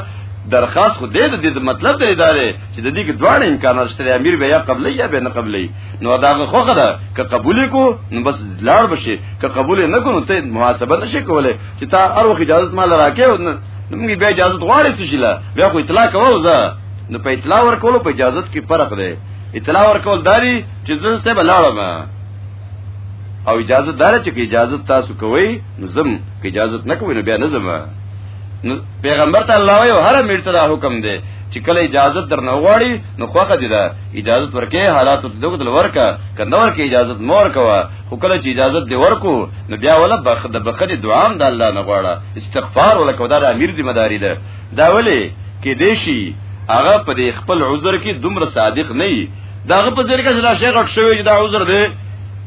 درخواست خو دې د مطلب د ادارې چې د دې کې دواړه امکانات شته امیر به یا قبلې یا به نه قبلې نو دا خوخه ده که قبول کو نو بس لاړ بشي که قبول نه کو نو ته محاسبه نشې کولای چې تا هر وخت اجازه مال راکې نو موږ به اجازه غواړې څه شي لا بیا خو اطلاع کوو زه نو په اطلاع ورکولو په اجازت کې فرق دی اطلاع ورکول داري چې زه سه بلاړم او اجازه دار چې اجازه تاسو کوي نو زم کې اجازه نه کوي نو بیا نه زم نو پیغمبر ته الله یو هر مرته دا حکم دی چې کله اجازه در نه غواړي نو خوخه دي دا اجازه ورکه حالات ته دغه ورکه کنه ورکه اجازه مور کوا خو کله چې اجازه دی ورکو نو بیا ولا بخد بخد دعام د الله نه غواړه استغفار ولکه دا امیر ذمہ داری ده دا ولې کې دی شي هغه په دې خپل عذر کې دومره صادق نه وي داغه په ځیر کې چې لا شیخ غټ شوی چې دا عذر دی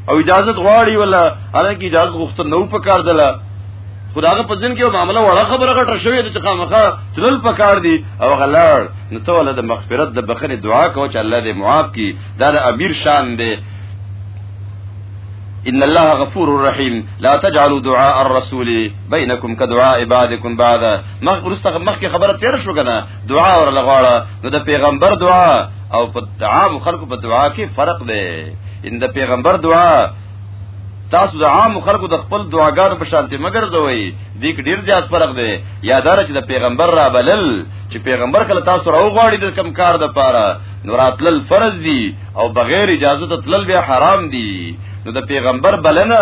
او اجازه غواړي ولا حالانکه اجازه غوښته نو په کار دله خداغه په ځین کې یو معاملې وړه خبره غټه شوې ده چې خامخا تلل په کار دي او غلاړ نو ته ول د مغفرت د بخنه دعا کو چې الله دې معاف کړي دا د امیر شان دی ان الله غفور رحيم لا تجعلوا دعاء الرسول بينكم كدعاء عبادكم بعد مخ ورسته مخکې خبره تیر شو کنه دعا ور لغواړه نو د پیغمبر دعا او په عام خلکو په دعا کې فرق دی ان د پیغمبر دعا تاسو د عام خلکو د خپل دعاګانو په شانتي مگر زوي دې کې ډیر زیات فرق دی یادار چې د پیغمبر را بلل چې پیغمبر کله تاسو راو غواړي د کم کار د پاره نو راتلل فرض دي او بغیر اجازه ته تلل بیا حرام دي نو د پیغمبر بلنه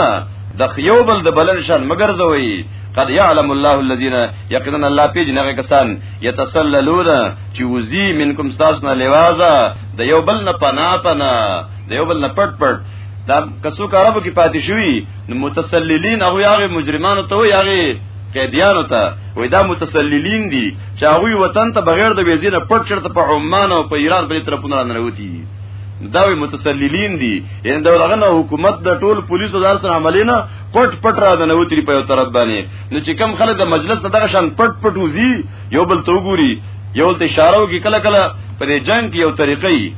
د خیوبل د بلل شان مگر زوي قد يعلم الله الذين يقينا الله پیجن هغه کسان يتسللون چې وزي منکم تاسو نه لوازا د یو بل نه پنا پنا د یو بل نه پټ پټ دا کسو کاربو کې پاتې شوی نو متسللین هغه هغه مجرمانو ته وي هغه قیدیانو ته وای دا متسللین دي چې هغه وطن ته بغیر د ویزې نه پټ چرته په عمان او په ایران په طرفونو نه وتی دا وی متسللین دي یعنی دا لغنه حکومت د ټول پولیسو دار سره عملی نه پټ پټ را دنه وتری په یو طرف باندې نو چې کم خلک د مجلس ته دغه شان پټ پټ وزي یو بل ته وګوري یو ته اشاره وکي کله کله په جنگ کې یو طریقې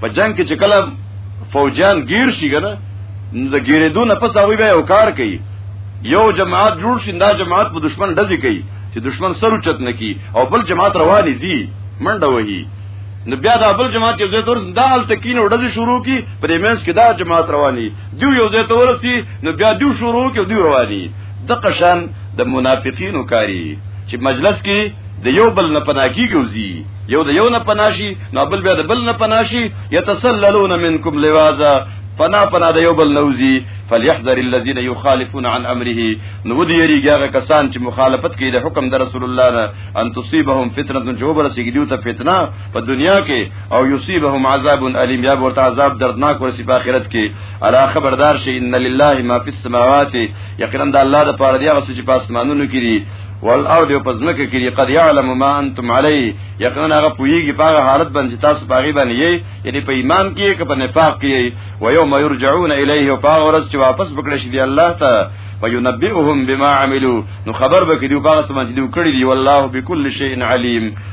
په جنگ کې چې کله فوجان گیر شي کنه د گیریدو نه پس هغه به یو کار کوي یو جماعت جوړ شي دا جماعت په دشمن ډزې کوي چې دشمن سر اوچت نه کی او بل جماعت رواني زی منډه وهي نو بیا دا بل جماعت یو ځای تور دا حالت کین وړل شروع کی پرې مېز کې دا جماعت رواني دیو یو ځای ته ورسی نو بیا دیو شروع کې دیو رواني د قشان د منافقینو کاری چې مجلس کې د یو بل نه پنا کیږي یو د یو نه پناشي نو بل بیا د بل نه پناشي یتسللون منکم لوازا پنا پنا د یو بل نوزی فليحذر الذين يخالفون عن امره نو دی یریږي کسان چې مخالفت کوي د حکم د رسول الله نه ان تصيبهم فتنه جوبر سګدیو ته فتنه په دنیا کې او یصيبهم عذاب الیم یا ورته عذاب دردناک ورسی په آخرت کې الا خبردار شي ان لله ما فی السماوات یقینا د الله د پاره دی هغه چې په اسمانونو کې دي والارض په ځمکه کې دي قد يعلم ما انتم علی یقینا هغه پویږي په هغه حالت باندې تاسو باغی باندې یې یعنی په ایمان کې کې په نفاق کې او یوم یرجعون الیه او په ورځ چې واپس وکړي شي دی الله ته وينبئهم بما عملوا نو خبر به کې دی په هغه سم چې دی کړی دی والله بكل شيء علیم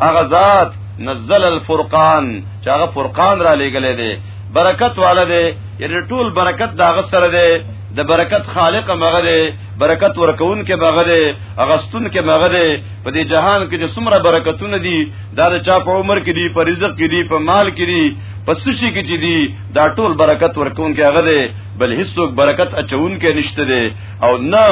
هغه ذات نزل الفرقان چې هغه فرقان را لېګلې دی برکت والا دی یعنی ټول برکت دا غسر دی د برکت خالق مغه دی برکت ورکون کې مغه دی اغستون کې مغه دی په دې جهان کې چې څومره برکتونه دي دا د چا په عمر کې دي په رزق کې دي په مال کې دي په سشي کې دي دا ټول برکت ورکون کې هغه دی بل هیڅوک برکت اچون کې نشته دی او نه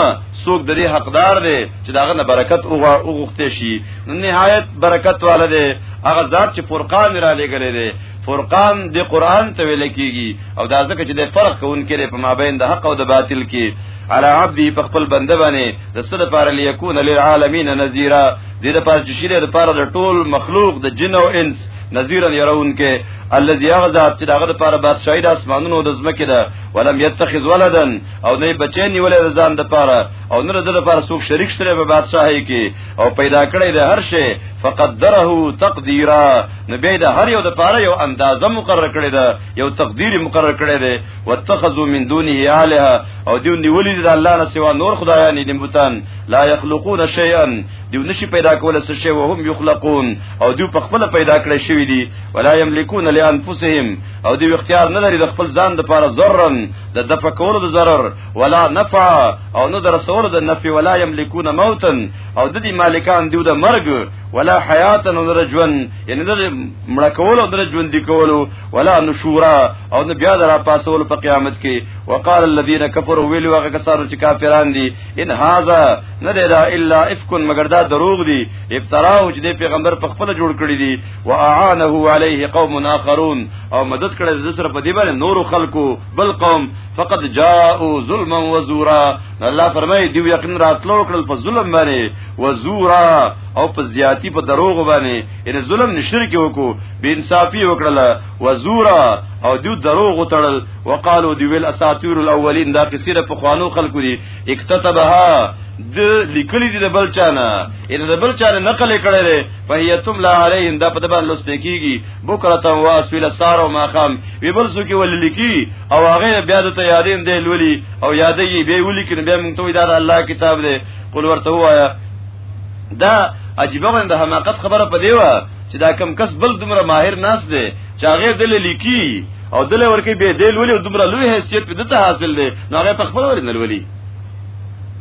څوک د دې حقدار دی چې داغه نه برکت وغوښته شي نو نهایت برکت والا دی هغه ذات چې فرقان را لګلې دی فرقان د قران ته ویل کیږي او دا ځکه چې د فرق کوونکې لري په مابین د حق او د باطل کې على عبدي په خپل بنده باندې د څه لپاره ليكون للعالمین نذیرا د دې لپاره چې شیره لپاره د ټول مخلوق د جن او انس نذیرا يرون کې الذي يغزا چې داغه لپاره بادشاہي د اسمانونو د زمکه ده ولم يتخذ ولدا او نه بچی نیولې د ځان د پاره او نه د لپاره څوک شریک شته په بادشاہي کې او پیدا کړی د هر شی فقدره تقدیرا نبی د هر یو د پاره یو اندازه مقرر کړی دا یو تقدیر مقرر کړی دی واتخذوا من دونه الها او دیو نیولې د الله نه سوا نور خدایان دي بوتان لا يخلقون شيئا دیو نشي پیدا کول څه شی وهم یخلقون او دیو په خپل پیدا کړی شوی دی ولا یملکون لانفسهم او دیو اختیار نه لري د خپل ځان د پاره ذرن د دف کولو د ضرر ولا نفع او نه در رسولو د نفع ولا یملکون موتا او د دې مالکان دیو د مرګ ولا حیات او نه ژوند یعنی د مړ کولو او د ژوند دی کولو ولا نشورا او نه بیا در پاسول په قیامت کې وقال الذين كفروا ویلو هغه کسانو چې کافران دي ان هاذا نه دا الا افکن مگر دا دروغ دي افترا او چې پیغمبر په خپل جوړ کړی دي واعانه عليه قوم اخرون او مدد کړه د سره په دی باندې نور خلکو بل قوم فقط جاءوا ظلما وزورا الله فرمایي دی یقین راتلو کړل په ظلم باندې وزورا او په زیاتی په دروغ باندې ان ظلم نشرک وکړو بے انصافی وکړل وزورا او دیو دروغ تړل وقالو دی ویل اساطیر الاولین دا کثیره په خوانو خلکو دی اکتتبها د لیکلی دی د بل چانه ان د بل چانه نقل کړي فهي تملا عليهم دا په دبر لسته کیږي بکرتا واسویل سار او ماقام وی بل سو کې وللیکي او هغه بیا د تیارین دی لولي او یادې به ولیکي بیا موږ ته دا الله کتاب دی قل ورته وایا دا عجیب غند حماقت خبره پدې و چې دا کم کس بل دومره ماهر ناس دی چې هغه دل لیکي او دل ورکی به دل ولي دومره لوی حیثیت په دته حاصل دی نو هغه په خپل ورنل ولي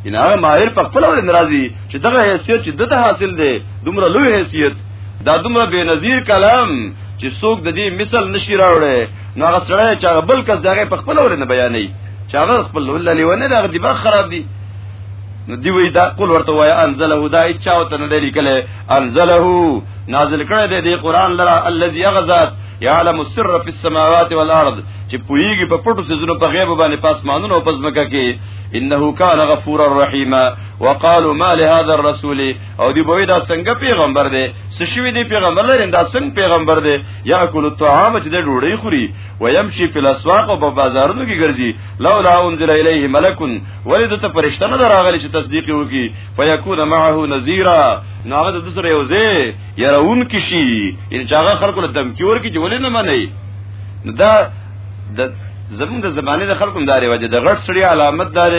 ان هغه ماهر په خپل ور ناراضي چې دغه حیثیت چې دته حاصل دی دومره لوی حیثیت دا دومره بے نظیر کلام چې څوک د دې مثال نشي راوړي نو هغه سره چې هغه بل کس دغه په خپل ور نه بیانې چې هغه خپل ولله لیونه دغه دی خراب دی نو دی وی دا قول ورته وای انزله دا اچا او تن دی کله انزله نازل کړی دی دی قران لرا الذي غزات يعلم السر في السماوات والارض چې پویږي په پټو سيزونو په غیب باندې پاسمانونو او پزمکه کې انه کان غفور الرحیم وقالو ما لهذا الرسول او دی بوی دا څنګه پیغمبر دی سشوی دی پیغمبر لري دا څنګه پیغمبر دی یاکل الطعام چې د ډوډۍ خوري ويمشي فی الاسواق او په بازارونو کې ګرځي لولا انزل الیه ملک ولید ته فرشتہ نه راغلی چې تصدیق وکي فیکون معه نذیرا نو هغه د سره یو ځای يرون کشي ان چاغه خلکو له دمکی ورکی چې ولې نه مني دا د زمونږ د زمانه د خلکو دا رواج د غټ سړي علامت دار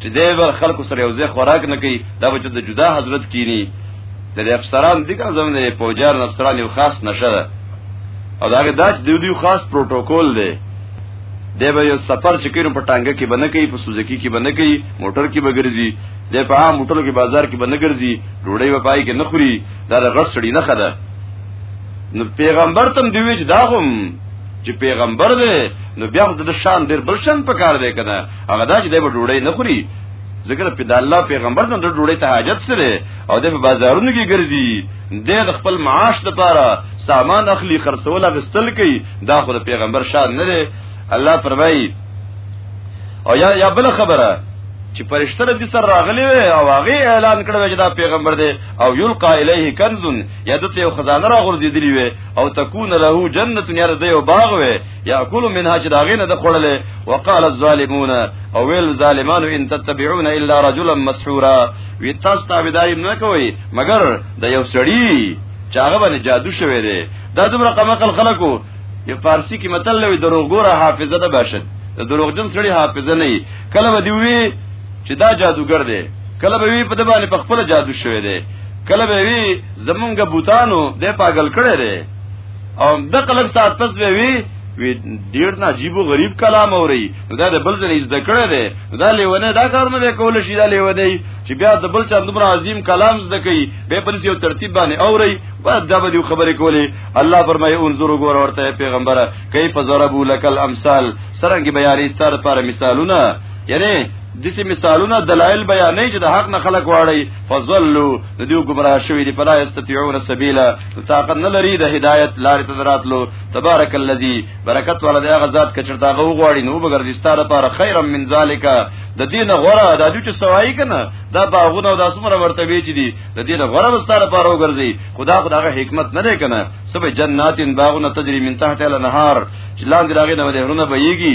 چې د ور خلکو سره یو ځای خوراک نه کوي دا به د جدا حضرت کینی د افسران دي کوم زمونږ د پوجار افسران یو خاص نشه ده او دا غي داج دیو دیو خاص پروتوکول دی دی به یو سفر چې کینو په ټانګه کې بنه کوي په سوزکی کې بنه کوي موټر کې بګرځي د په عام موټر کې بازار کې بنه ګرځي ډوړی و پای کې نخوري دا غټ سړي نه خده نو پیغمبر تم دی ویج دا هم چې پیغمبر دی نو بیا د شان ډیر بل شان پکار دی کنه هغه دا چې د ډوړې نه خوري ذکر په د الله پیغمبر ته د ډوړې ته حاجت سره او د بازارونو کې ګرځي د خپل معاش لپاره سامان اخلي خرڅول غستل کوي دا خو د پیغمبر شان نه دی الله فرمایي او یا یا بل خبره چې پرشتہ د سر راغلی وي او هغه اعلان کړو چې دا پیغمبر دی او یلقا الیه کنز یا دته خزانه را غورځېدلی وي او تكون له جنة یاره دی او باغ وي یاکل منها چې داغه نه د خړلې وقال الظالمون او ویل ظالمانو ان تتبعون الا رجلا مسحورا وی تاسو تابعداري نه کوي مګر د یو سړی چاغه باندې جادو شوی دی دا دومره قمقل خلکو یو فارسی کې متل لوي دروغګوره حافظه ده باشد د دروغجن سړی حافظه نه کله به دی وی چې دا جادوګر دی کله به وی په دبانې په خپل جادو شوی دی کله به وی زمونږ بوتانو د پاگل کړي دي او د قلب سات پس به وی وی ډیر نه عجیب او غریب کلام اوري دا د بل ځای زده کړی دی دا لیونه دا کار نه کول شي دا لیو دی چې بیا د بل چا دومره عظیم کلام زده کوي به بل یو ترتیب باندې اوري بعد دا به خبرې کولې الله فرمایي انظر وګور ورته پیغمبره کیف ضربوا لك الامثال سرنګ بیارې ستاره پر مثالونه یعنی دسی مثالونه دلایل بیانې چې د حق نه خلق واړی فضلوا د دې ګمراه شوی دی فلا یستطيعون سبیلا طاقت نه لري د هدایت لارې ته دراتلو تبارک الذی برکت ولا دغه ذات کچرتا غو غواړي نو بغردي ستاره لپاره خیرم من ذالک د دینه غره د دې چې سوای کنه دا باغونه او د اسمره ورته وی چې دي د دینه غره مستاره پاره وګرځي خدا خداغه حکمت نه دی کنه سبې جناتین باغونه تجری من تحت الانهار چې لاندې راغې نه ورونه بهيږي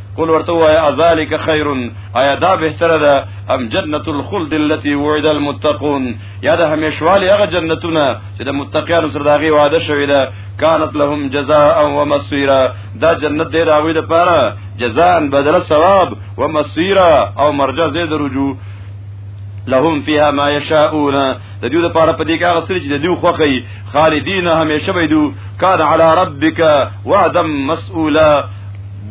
قل ورته وای ازالک خیر آیا دا بهتره ده ام جنت الخلد التي وعد المتقون یا ده همیشوالی هغه جنتونه چې د متقینو سره داغي وعده شوی ده كانت لهم جزاء ومصيرا دا جنت دې راوي د پاره جزاء بدل ثواب ومصيرا او مرجع دې درجو لهم فيها ما يشاءون د دې لپاره په دې کې هغه سړي چې د دې خوخي خالدین همیشه بيدو کان علی ربک وعدا مسئولا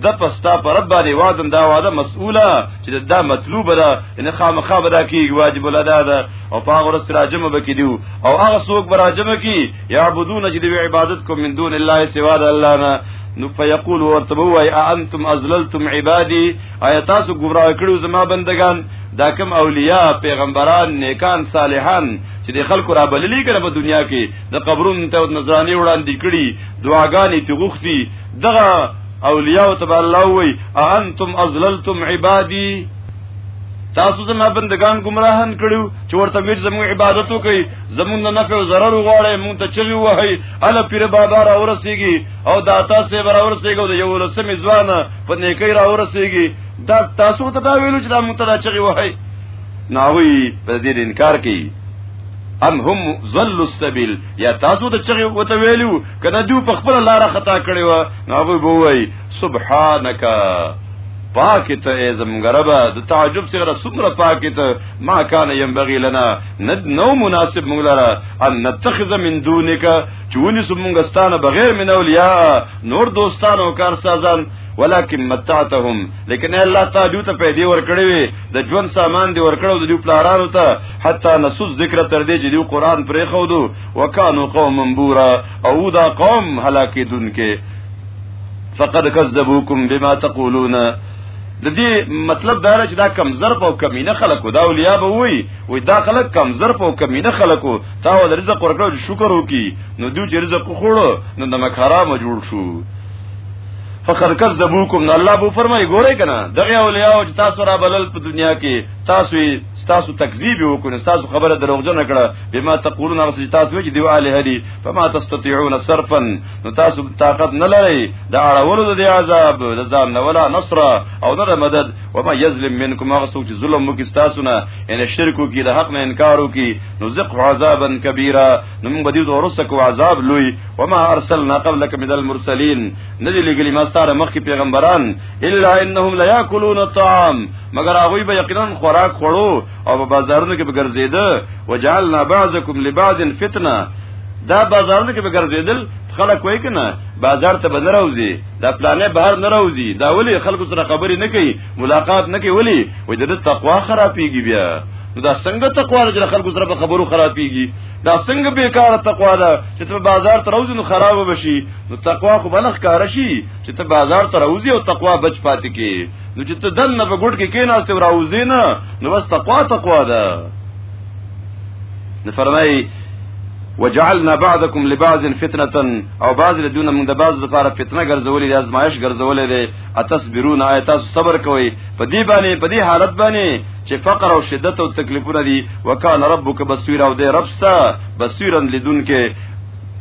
د پستا پر رب باندې وادم دا واده مسؤله چې دا مطلوب ده ان خامخا به دا کیږي واجب الادا ده او پاغه ورځ راجمه به کیدو او هغه څوک به راجمه کی یعبدون چې دی عبادت کوم من دون الله سوا د الله نه نو فیقول ورته وای انتم ازللتم عبادی آیا تاسو گمراه کړو زما بندگان دا کوم اولیاء پیغمبران نیکان صالحان چې د خلکو را بللی کړه په دنیا کې د قبرونو ته نظرانی وړاندې کړي دعاګانې ته غوښتي دغه اولیاء ته به الله وی انتم ازللتم عبادی تاسو زما بندگان گمراهان کړو چې ورته میر زمو عبادت وکي زمون نه نفع او ضرر وغواړي مونږ ته چغي وهي الا پیر بابا را ورسیږي او دا تاسو به را ورسیږي او یو لسم ځوان په نیکي را ورسیږي دا تاسو ته دا ویلو چې دا مونږ ته چغي وهي ناوی په دې انکار کوي ام هم ظل السبيل یا تاسو ته چغي وته ویلو کله دوی په خپل لار خطا کړی و نو هغه بووي سبحانك پاک ته ای زمونږ رب د تعجب سره څومره پاک ته ما کان ينبغي لنا ند نو مناسب مونږ لره ان نتخذ من دونک چونی سمونږ ستانه بغیر من اولیاء نور دوستان او کارسازان ولکن متعتهم لیکن الله تعالی دوی ته پیدا ورکړي وي د ژوند سامان دی ورکړو د دوی پلارانو ته حتی نسوس ذکر تر دې چې دوی قران پرې خو دو وکانو قوم منبورا او دا قوم هلاکی دن کې فقد کذبوکم بما تقولون د دې مطلب دا چې دا کم ظرف او کمینه خلکو دا اولیا به وي وي دا خلک کم ظرف او کمینه خلکو تا ول رزق ورکړو شکر وکي نو دوی چې رزق خوړو نو د مکرام جوړ شو فخر کس دبوکم نو الله بو فرمای ګوره کنه دغه اولیا او تاسو را بلل په دنیا کې تاسو تاسو تکذیب وکړو تاسو خبره دروغجن کړه بما تقولون هغه چې تاسو وایي دی واله هدي فما تستطيعون صرفا نو تاسو طاقت نه لري دا اړولو د عذاب د ځان نه ولا نصر او نه مدد وما يظلم منكم هغه څوک چې ظلم وکړي تاسو نه ان شرک وکړي د حق نه انکار وکړي نو زق عذابا كبيرا نو موږ بدیو ورسکو عذاب لوی وما ارسلنا قبلك من المرسلين ندی لګلی ما ستاره مخکې پیغمبران الا انهم لا یاکلون الطعام مگر هغه به یقینا خوراک خورو او په بازارونو کې به ګرځیده وجعلنا بعضکم لبعض فتنه دا بازارونو کې به ګرځیدل خلک وای کنه بازار ته به نه راوځي دا پلانې بهر نه راوځي دا ولی خلکو سره خبرې نه کوي ملاقات نه کوي ولی وای د تقوا خرابېږي بیا نو دا څنګه تقوا ده چې خلکو سره په خبرو خرابېږي دا څنګه بیکاره تقوا ده چې ته بازار ته راوځې نو خراب بشي نو تقوا خو بلخ کار شي چې ته بازار ته راوځي او تقوا بچ پاتې کې نو چې ته دنه په ګډ کې کېناست او راوځي نه نو بس تقوا تقوا ده نو فرمایي وجعلنا بعضكم لبعض فتنه او بعض لدون من بعض لپاره فتنه ګرځولې د ازمایش ګرځولې ده اتصبرون آیات صبر کوي په دې باندې په دې حالت باندې چې فقر او شدت او تکلیفونه دي وکانه ربک بصیر او دې رب ستا بصیرن لدون کې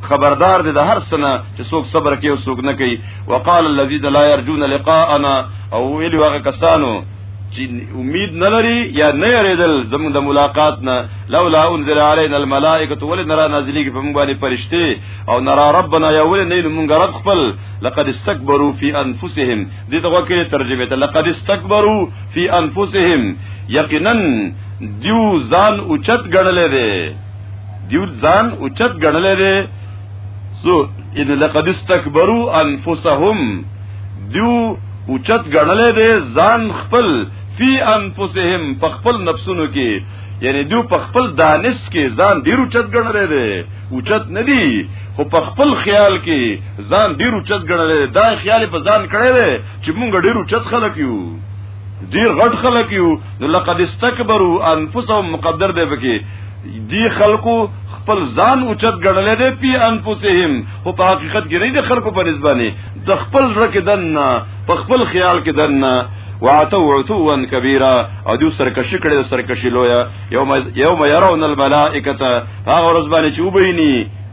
خبردار دي د هر سنه چې څوک صبر کوي او څوک نه کوي وقال الذين لا يرجون لقاءنا او ویلو هغه کسانو چې امید نه لري یا نه یریدل زموږ د ملاقات نه لولا انزل علينا الملائکه ول نرا نازلیږي په موږ باندې فرشتي او نرا ربنا یا ول نه موږ رب خپل لقد استكبروا في انفسهم دې دغه کې ترجمه ته لقد استكبروا في انفسهم یقینا دیو ځان اوچت ګڼلې ده دیو ځان اوچت ګڼلې دي سو ان لقد استكبروا انفسهم دیو اوچت ګڼلې دي ځان خپل فی انفسهم په خپل نفسونو کې یعنی دیو په خپل دانش کې ځان ډیر اوچت ګڼلې دي اوچت نه دي خو په خپل خیال کې ځان ډیر اوچت ګڼلې دا خیال په ځان کړی دی چې مونږ ډیر اوچت خلک یو ډیر غټ خلک یو نو لقد استكبروا انفسهم مقدر دی بکی دی خلکو خپل ځان اوچت ګڼلې دی پی انفسهم خو په حقیقت کې نه دی خلکو په نسبانه د خپل ځړه کې دنه په خپل خیال کې دنه وعتو عتوا کبیرا او دو سرکشی کړي سرکشی لویا یوم یوم يرون الملائکه هغه ورځ باندې چې وبیني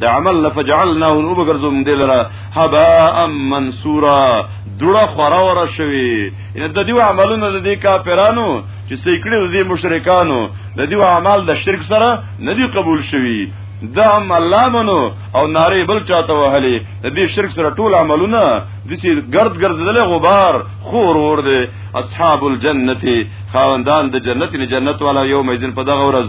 د عمل لفجعلناه نو بغرزو موږ دلرا هبا منصورا دړه خورا ورا شوی ان د دیو عملونه د دې کافرانو چې سیکړي د دې مشرکانو د دیو عمل د شرک سره نه دی قبول شوی دا هم الله منو او ناره بل چاته وهلې د دې شرک سره ټول عملونه د چې ګرد ګرځدل غبار خور ور دي اصحاب الجنه خاوندان د جنت نه جنت والا یوم ایزن په دغه ورځ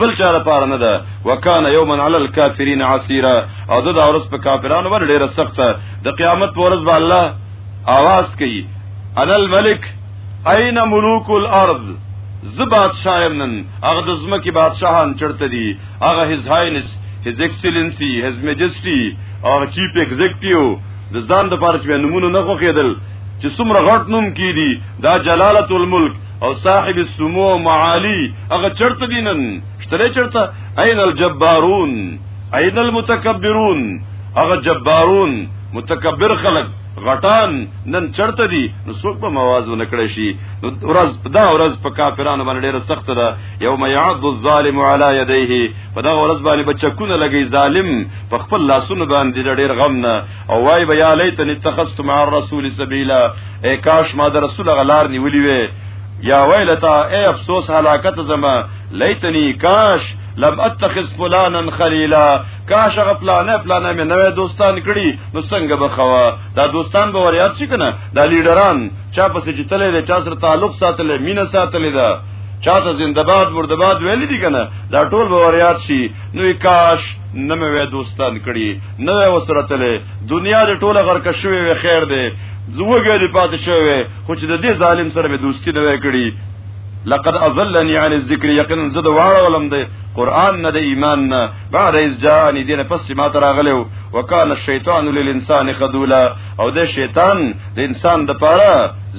بل چا لپاره نه ده وکانه یوما علی الکافرین عسیرا او د اورس په کافرانو باندې ډیره سخته د قیامت پر ورځ به الله आवाज کوي انا الملک اين ملوک الارض ز بادشاہ نن هغه د زمکي بادشاہان چړته دي هغه هیز هاینس هیز ایکسلنسی هیز میجسټی او چیف ایگزیکټیو د ځان د پاره چې نمونه نه خوخیدل چې څومره غټ نوم کیدی دا جلالت الملک او صاحب السمو معالی هغه چرته دینن شتره چرته اين الجبارون اين المتکبرون هغه جبارون متکبر خلق غټان نن چرته دي نو څوک به موازو نکړي شي نو ورځ دا ورځ په کافرانو باندې ډیره سخت ده یوم یعض الظالم علی یدیه په دا ورځ باندې بچکونه لګي ظالم په خپل لاسونو باندې ډیر غم نه او وای به یا لیتنی اتخذت مع الرسول سبیلا اے کاش ما در رسول غلار نیولی وی یا ویلتا اے افسوس هلاکت زما لیتنی کاش لم اتخذ فلانا خلیلا کاش هغه فلانه فلانه مې نوې دوستان کړي نو څنګه به خوا دا دوستان به وریاد شي کنه دا لیډران چا پسې چې تلې ده چا سره تعلق ساتلې مینه ساتلې ده چا ته زنده‌باد مرده‌باد ویل دي کنه دا ټول به وریاد شي نو کاش نه مې دوستان کړي نه وسره تلې دنیا دې ټوله غرق شوې وي خیر دې زوګې دې پاتې شوې خو چې د دې ظالم سره به دوستی نه وکړي لقد اضلني عن الذکر یقینا زد واړولم دې قران نه دې ایمان نه بعد از جاني دې نه پس ما تراغلو وکانه الشیطان للانسان خذولا او دې شیطان د انسان د پاره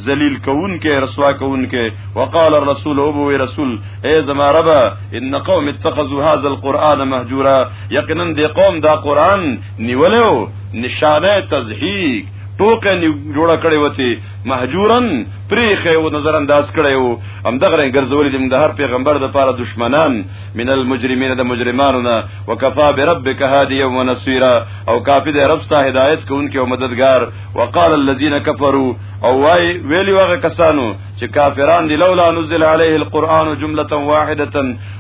ذلیل کون کې رسوا کون کې وقال الرسول ابو رسول اے زما رب ان قوم اتخذوا هذا القران مهجورا یقینا دی قوم دا قران نیولیو نشانه تزهیق ټوکه نی جوړ کړي وتی مهجورن پریخه او نظر انداز کړي او هم دغه رنګ ګرځولې د هر پیغمبر د پاره دشمنان من المجرمین د مجرمانو نه وکفا بربک هادی و نصيرا او کافی د رب ستا هدایت کوونکی او مددگار وقال الذين كفروا او وای ویلی واغه کسانو چې کافران دي لولا نزل عليه القرآن جمله واحده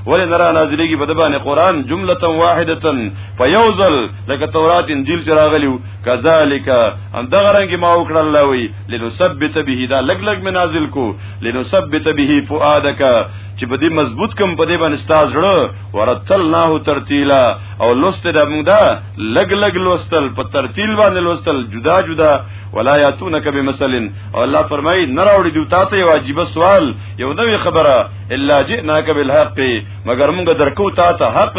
ولې نرا نازلېږي په دبانې قرآن جمله واحده په یو ځل لکه تورات انجیل چې راغلیو کذالک ان دغه رنګ ما وکړل الله وی لنثبت به دا لګ لګ می نازل کو لنثبت به فؤادک چې په دې مضبوط کم په دې باندې ستاز جوړ ورتلناه ترتیلا او لوست د موږ دا لګ لګ لوستل په ترتیل باندې لوستل جدا جدا ولا یاتونک بمثل او الله فرمای نه راوړي دوی تاسو یو عجیب سوال یو نوې خبره الا جئناک بالحق مگر موږ درکو تاسو حق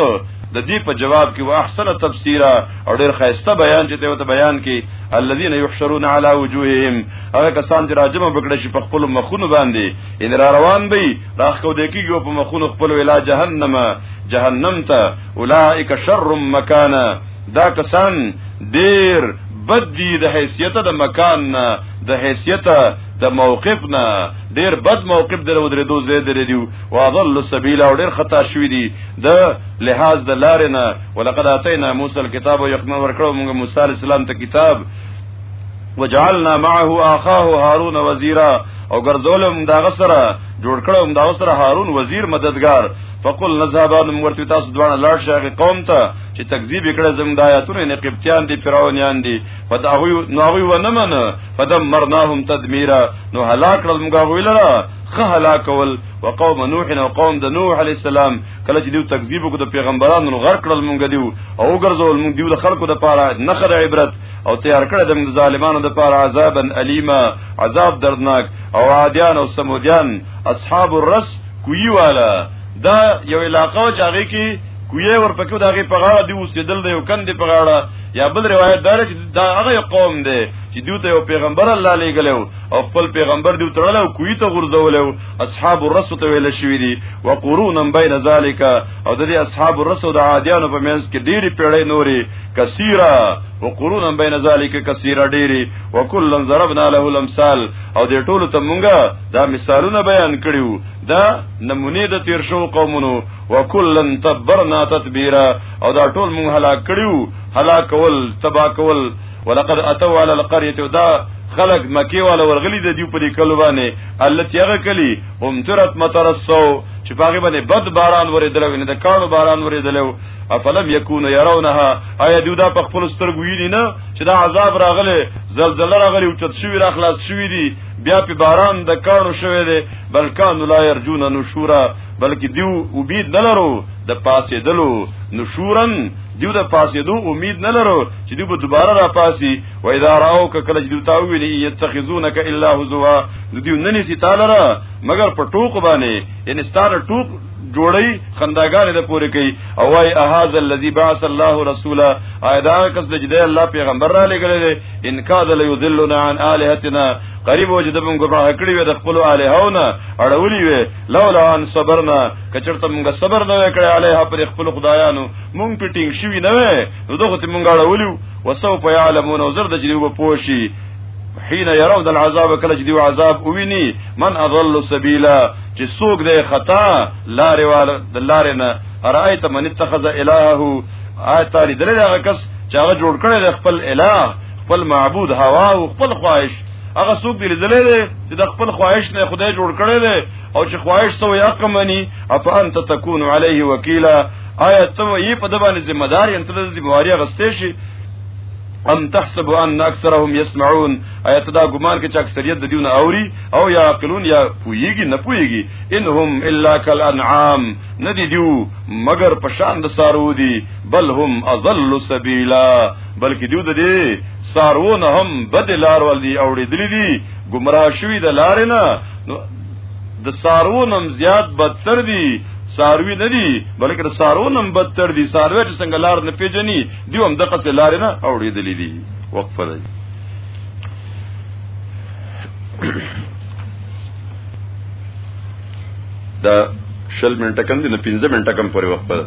د دې په جواب کې واحسن تفسیرا او ډېر خیسته بیان چې ته بیان کې الذين يحشرون على وجوههم هغه کسان چې راجمه بکړه شي په خپل مخونو باندې ان را روان وي راخو د کېږي په مخونو خپل ویلا جهنم جهنم ته اولئک شر مکانا دا کسان ډیر بد دي د حیثیت د مکان نه د حیثیت د موقف نه ډیر بد موقف در ودرې دوه زید لري دی او اضل سبیل او ډیر خطا شوی دی د لحاظ د لار نه ولقد اتینا موسی الكتاب یقنا ورکړو موږ موسی السلام ته کتاب وجعلنا معه اخاه هارون وزیرا او ګرځولم دا غسره جوړ کړم دا غسره هارون وزیر مددگار فقل نذهبان مرتبه تاسو دوه لاړ شاغي قوم ته چې تکذیب کړه زموږ د آیاتونو نه قبطیان دي فرعونیان دي فداهو نو هغه و نه من فدمرناهم تدمیرا نو هلاک کړل موږ هغه لره خه هلاکول وقوم نوح او قوم د نوح علی السلام کله چې دیو تکذیب وکړ د پیغمبرانو نو غرق کړل موږ دیو او ګرځول موږ دیو د خلکو د پاره نخره عبرت او تیار کړه د ظالمانو د پاره عذابا الیما عذاب دردناک او عادیان او سمودیان اصحاب الرس کوی والا دا یو علاقه چې هغه کې کوی ورپکې دا غي په غاړه دی اوسېدل دی او کندې په غاړه یا بل روایت دا چې دا هغه قوم دی چې دوی ته یو پیغمبر الله لېګلو او خپل پیغمبر دی ترلو او کوی ته غرزولو اصحاب الرسو ته ویل شوی دی وقرون بین ذالک او د دې اصحاب الرسو د عادیانو په منځ کې ډېری پیړۍ نوري کثیره وقرون بین ذالک کثیره ډېری وکلا ضربنا له الامثال او دې ټولو ته مونږه دا مثالونه بیان کړیو دا نمونه د تیر شو قومونو وکلا تبرنا تتبیرا او دا ټول مونږ هلاک کړیو هلاک ول تبا کول ولقد اتوا على القريه دا خلق مکی والا ورغلی د دیو په لیکلو باندې الله تیغه کلی هم ترت مترسو چې پاګه باندې بد باران ورې درو نه د کانو باران ورې دلو افلم یکون يرونها آیا دیو دا په خپل سترګو ویني نه چې دا عذاب راغله زلزلہ راغلی او چت شوی را خلاص شوی دی بیا په باران د کانو شوی دی بلکان لا يرجون نشورا بلکې دیو امید نه لرو د پاسې دلو نشورن دیو د پاسې دو امید نه لرو چې دیو به دوباره را پاسي و اذا راو ک کله چې دیو تاو ویلي یتخذونک الا هزوا دیو نه نسی تعالی را مگر په ټوک باندې ان ستاره ټوک جوړي خنداګانې د پوره کوي او واي اهاذ الذي بعث الله رسولا ايدا کس د جده الله پیغمبر را لګل دي ان کاد لا يذلنا عن الهتنا قریب وجدبن ګمراه کړی وي د خپل الهونه اړولي وي لولا ان صبرنا کچرته مونږ صبر نه وکړ علیها پر خپل خدایانو مونږ پټینګ شوی نه وې نو دغه ته مونږ اړولیو وسوف یعلمون وزر د جریبه پوشي حين يرون العذاب کله چې دی عذاب وویني من اضل سبیلا چې څوک دی خطا لارې وال د لارې نه ارایت من اتخذ الهه آیت لري دغه کس چې هغه جوړ کړی خپل الہ خپل معبود هوا او خپل خواهش هغه څوک دی لیدلې دی چې د خپل خواهش نه خدای جوړ کړی دی او چې خواهش سو یا کمنی اپ انت تکون علیه وکیلا آیا ته یې په دبانې ذمہ دار یې تل ذمہ واری غستې شي ام تحسب ان اکثرهم يسمعون آیا ته دا ګمان کې چې اکثریت د دیونه اوري او یا عقلون یا پویږي نه پویږي انهم الا کل انعام ندی دیو مگر پشان د سارو دی بل هم اضل سبیلا بلکې دیو د دې سارونه هم بد لار ول دي اوړېدلې دي گمراه شوی د لارې نه د سارون هم زیات بدتر دي ساروی نه دي بلکې د سارون هم بدتر دي ساروی چې څنګه لار نه پیژني دی هم دغه څه لارې نه اوړېدلې دي وقفه دی دا شل منټه کم دي نه 15 منټه کم پورې وقفه ده